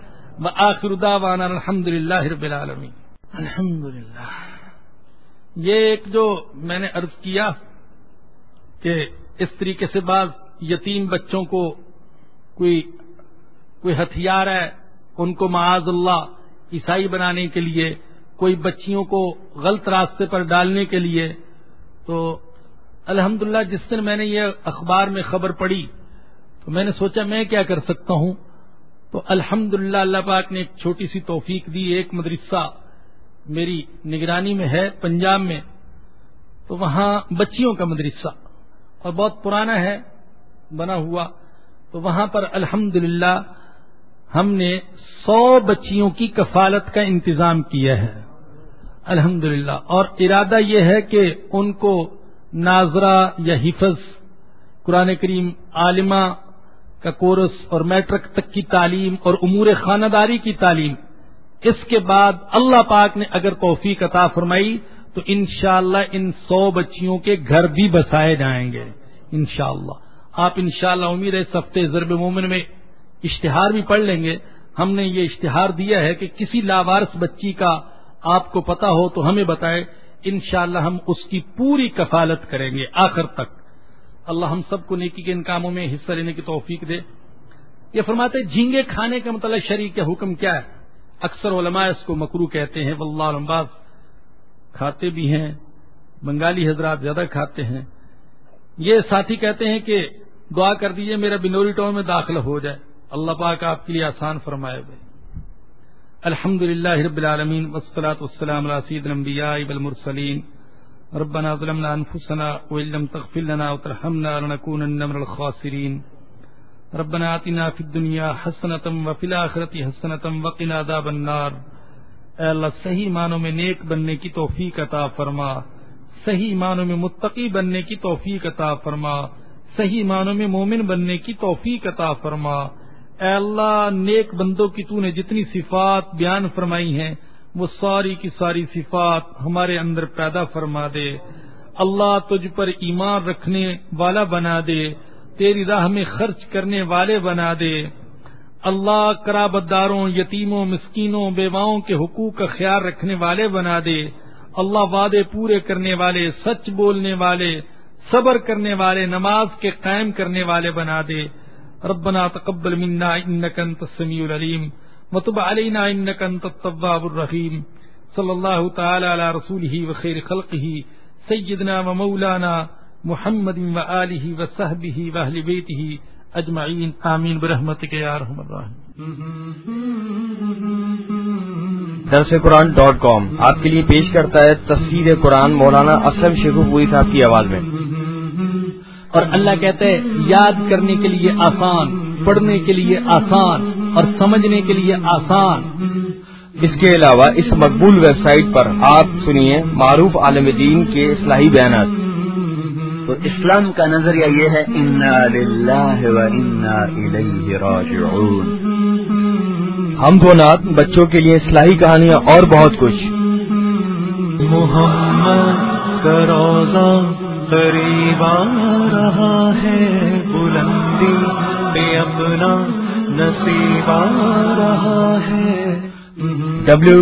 آخر دعوانا الحمد للہ رب العالمین۔ الحمد للہ یہ ایک جو میں نے عرض کیا کہ اس طریقے سے بعض یتیم بچوں کو کوئی کوئی ہتھیار ہے، ان کو معاذ اللہ عیسائی بنانے کے لیے، کوئی بچیوں کو غلط راستے پر ڈالنے کے لیے، تو الحمد جس دن میں نے یہ اخبار میں خبر پڑی تو میں نے سوچا میں کیا کر سکتا ہوں؟ تو الحمد اللہ پاک نے ایک چھوٹی سی توفیق دی، ایک مدرسہ میری نگرانی میں ہے پنجاب میں، تو وہاں بچیوں کا مدرسہ اور بہت پرانا ہے، بنا ہوا۔ تو وہاں پر الحمد ہم نے سو بچیوں کی کفالت کا انتظام کیا ہے۔ الحمد اور ارادہ یہ ہے کہ ان کو ناظرہ یا حفظ، قرآن کریم عالمہ کا کورس اور میٹرک تک کی تعلیم اور امور خانہ داری کی تعلیم، اس کے بعد اللہ پاک نے اگر توفیق عطا فرمائی تو انشاءاللہ ان سو بچیوں کے گھر بھی بسائے جائیں گے، انشاءاللہ۔ آپ انشاءاللہ امید ہے اس ہفتے ضرب مومن میں اشتہار بھی پڑھ لیں گے۔ ہم نے یہ اشتہار دیا ہے کہ کسی لاوارس بچی کا آپ کو پتا ہو تو ہمیں بتائے انشاءاللہ ہم اس کی پوری کفالت کریں گے آخر تک۔ اللہ ہم سب کو نیکی کے ان کاموں میں حصہ لینے کی توفیق دے۔ یہ فرماتے جھینگے کھانے کا مطلب شریک کے حکم کیا ہے؟ اکثر علماء اس کو مکرو کہتے ہیں، واللہ علمباز کھاتے بھی ہیں، بنگالی حضرات زیادہ کھاتے ہیں۔ یہ ساتھی کہتے ہیں کہ دعا کر دیجیے، میرا بنوری ٹاؤن میں داخل ہو جائے۔ اللہ پاک آپ کے لیے آسان فرمائے بھائی الحمد للہ رب العالمین وسلاۃ والسلام على سید الانبیاء والمرسلین. ربنا ظلمنا انفسنا وان لم تغفر لنا وترحمنا لنكونن من الخاسرین. ربنا آتنا فی الدنیا حسنة وفی الاخرة حسنة وقنا عذاب النار. اے اللہ، صحیح معنوں میں نیک بننے کی توفیق عطا فرما. صحیح معنوں میں متقی بننے کی توفیق عطا فرما. صحیح معنوں میں مومن بننے کی توفیق عطا فرما. اے اللہ، نیک بندوں کی تو نے جتنی صفات بیان فرمائی ہیں، وہ ساری کی ساری صفات ہمارے اندر پیدا فرما دے۔ اللہ تجھ پر ایمان رکھنے والا بنا دے، تیری راہ میں خرچ کرنے والے بنا دے۔ اللہ کرابداروں یتیموں، مسکینوں، بیواؤں کے حقوق کا خیال رکھنے والے بنا دے۔ اللہ وعدے پورے کرنے والے، سچ بولنے والے، صبر کرنے والے، نماز کے قائم کرنے والے بنا دے۔ ربنا تقبل منا انك انت السميع العليم وتب علينا انك انت التواب الرحيم. صلى الله تعالى على رسوله وخير خلقه، سيدنا ومولانا محمد وآله وصحبه واهل بيته اجمعین آمین برحمت کے ارحم الراحمین درس قرآن ڈاٹ کام آپ کے لیے پیش کرتا ہے تفسیر قرآن مولانا اسلم شیخو پوری صاحب کی آواز میں۔ اور اللہ کہتے ہیں یاد کرنے کے لیے آسان پڑھنے کے لیے آسان اور سمجھنے کے لیے آسان۔ اس کے علاوہ اس مقبول ویب سائٹ پر آپ سنیے معروف عالم دین کے اصلاحی بیانات۔ تو اسلام کا نظریہ یہ ہے انا للہ و انا الیہ راجعون۔ ہم دو نات بچوں کے لیے اصلاحی کہانیاں اور بہت کچھ۔ محمد کا روزہ قریب آ رہا ہے بلندی پہ اپنا نصیب آ رہا ہے۔ ڈبلو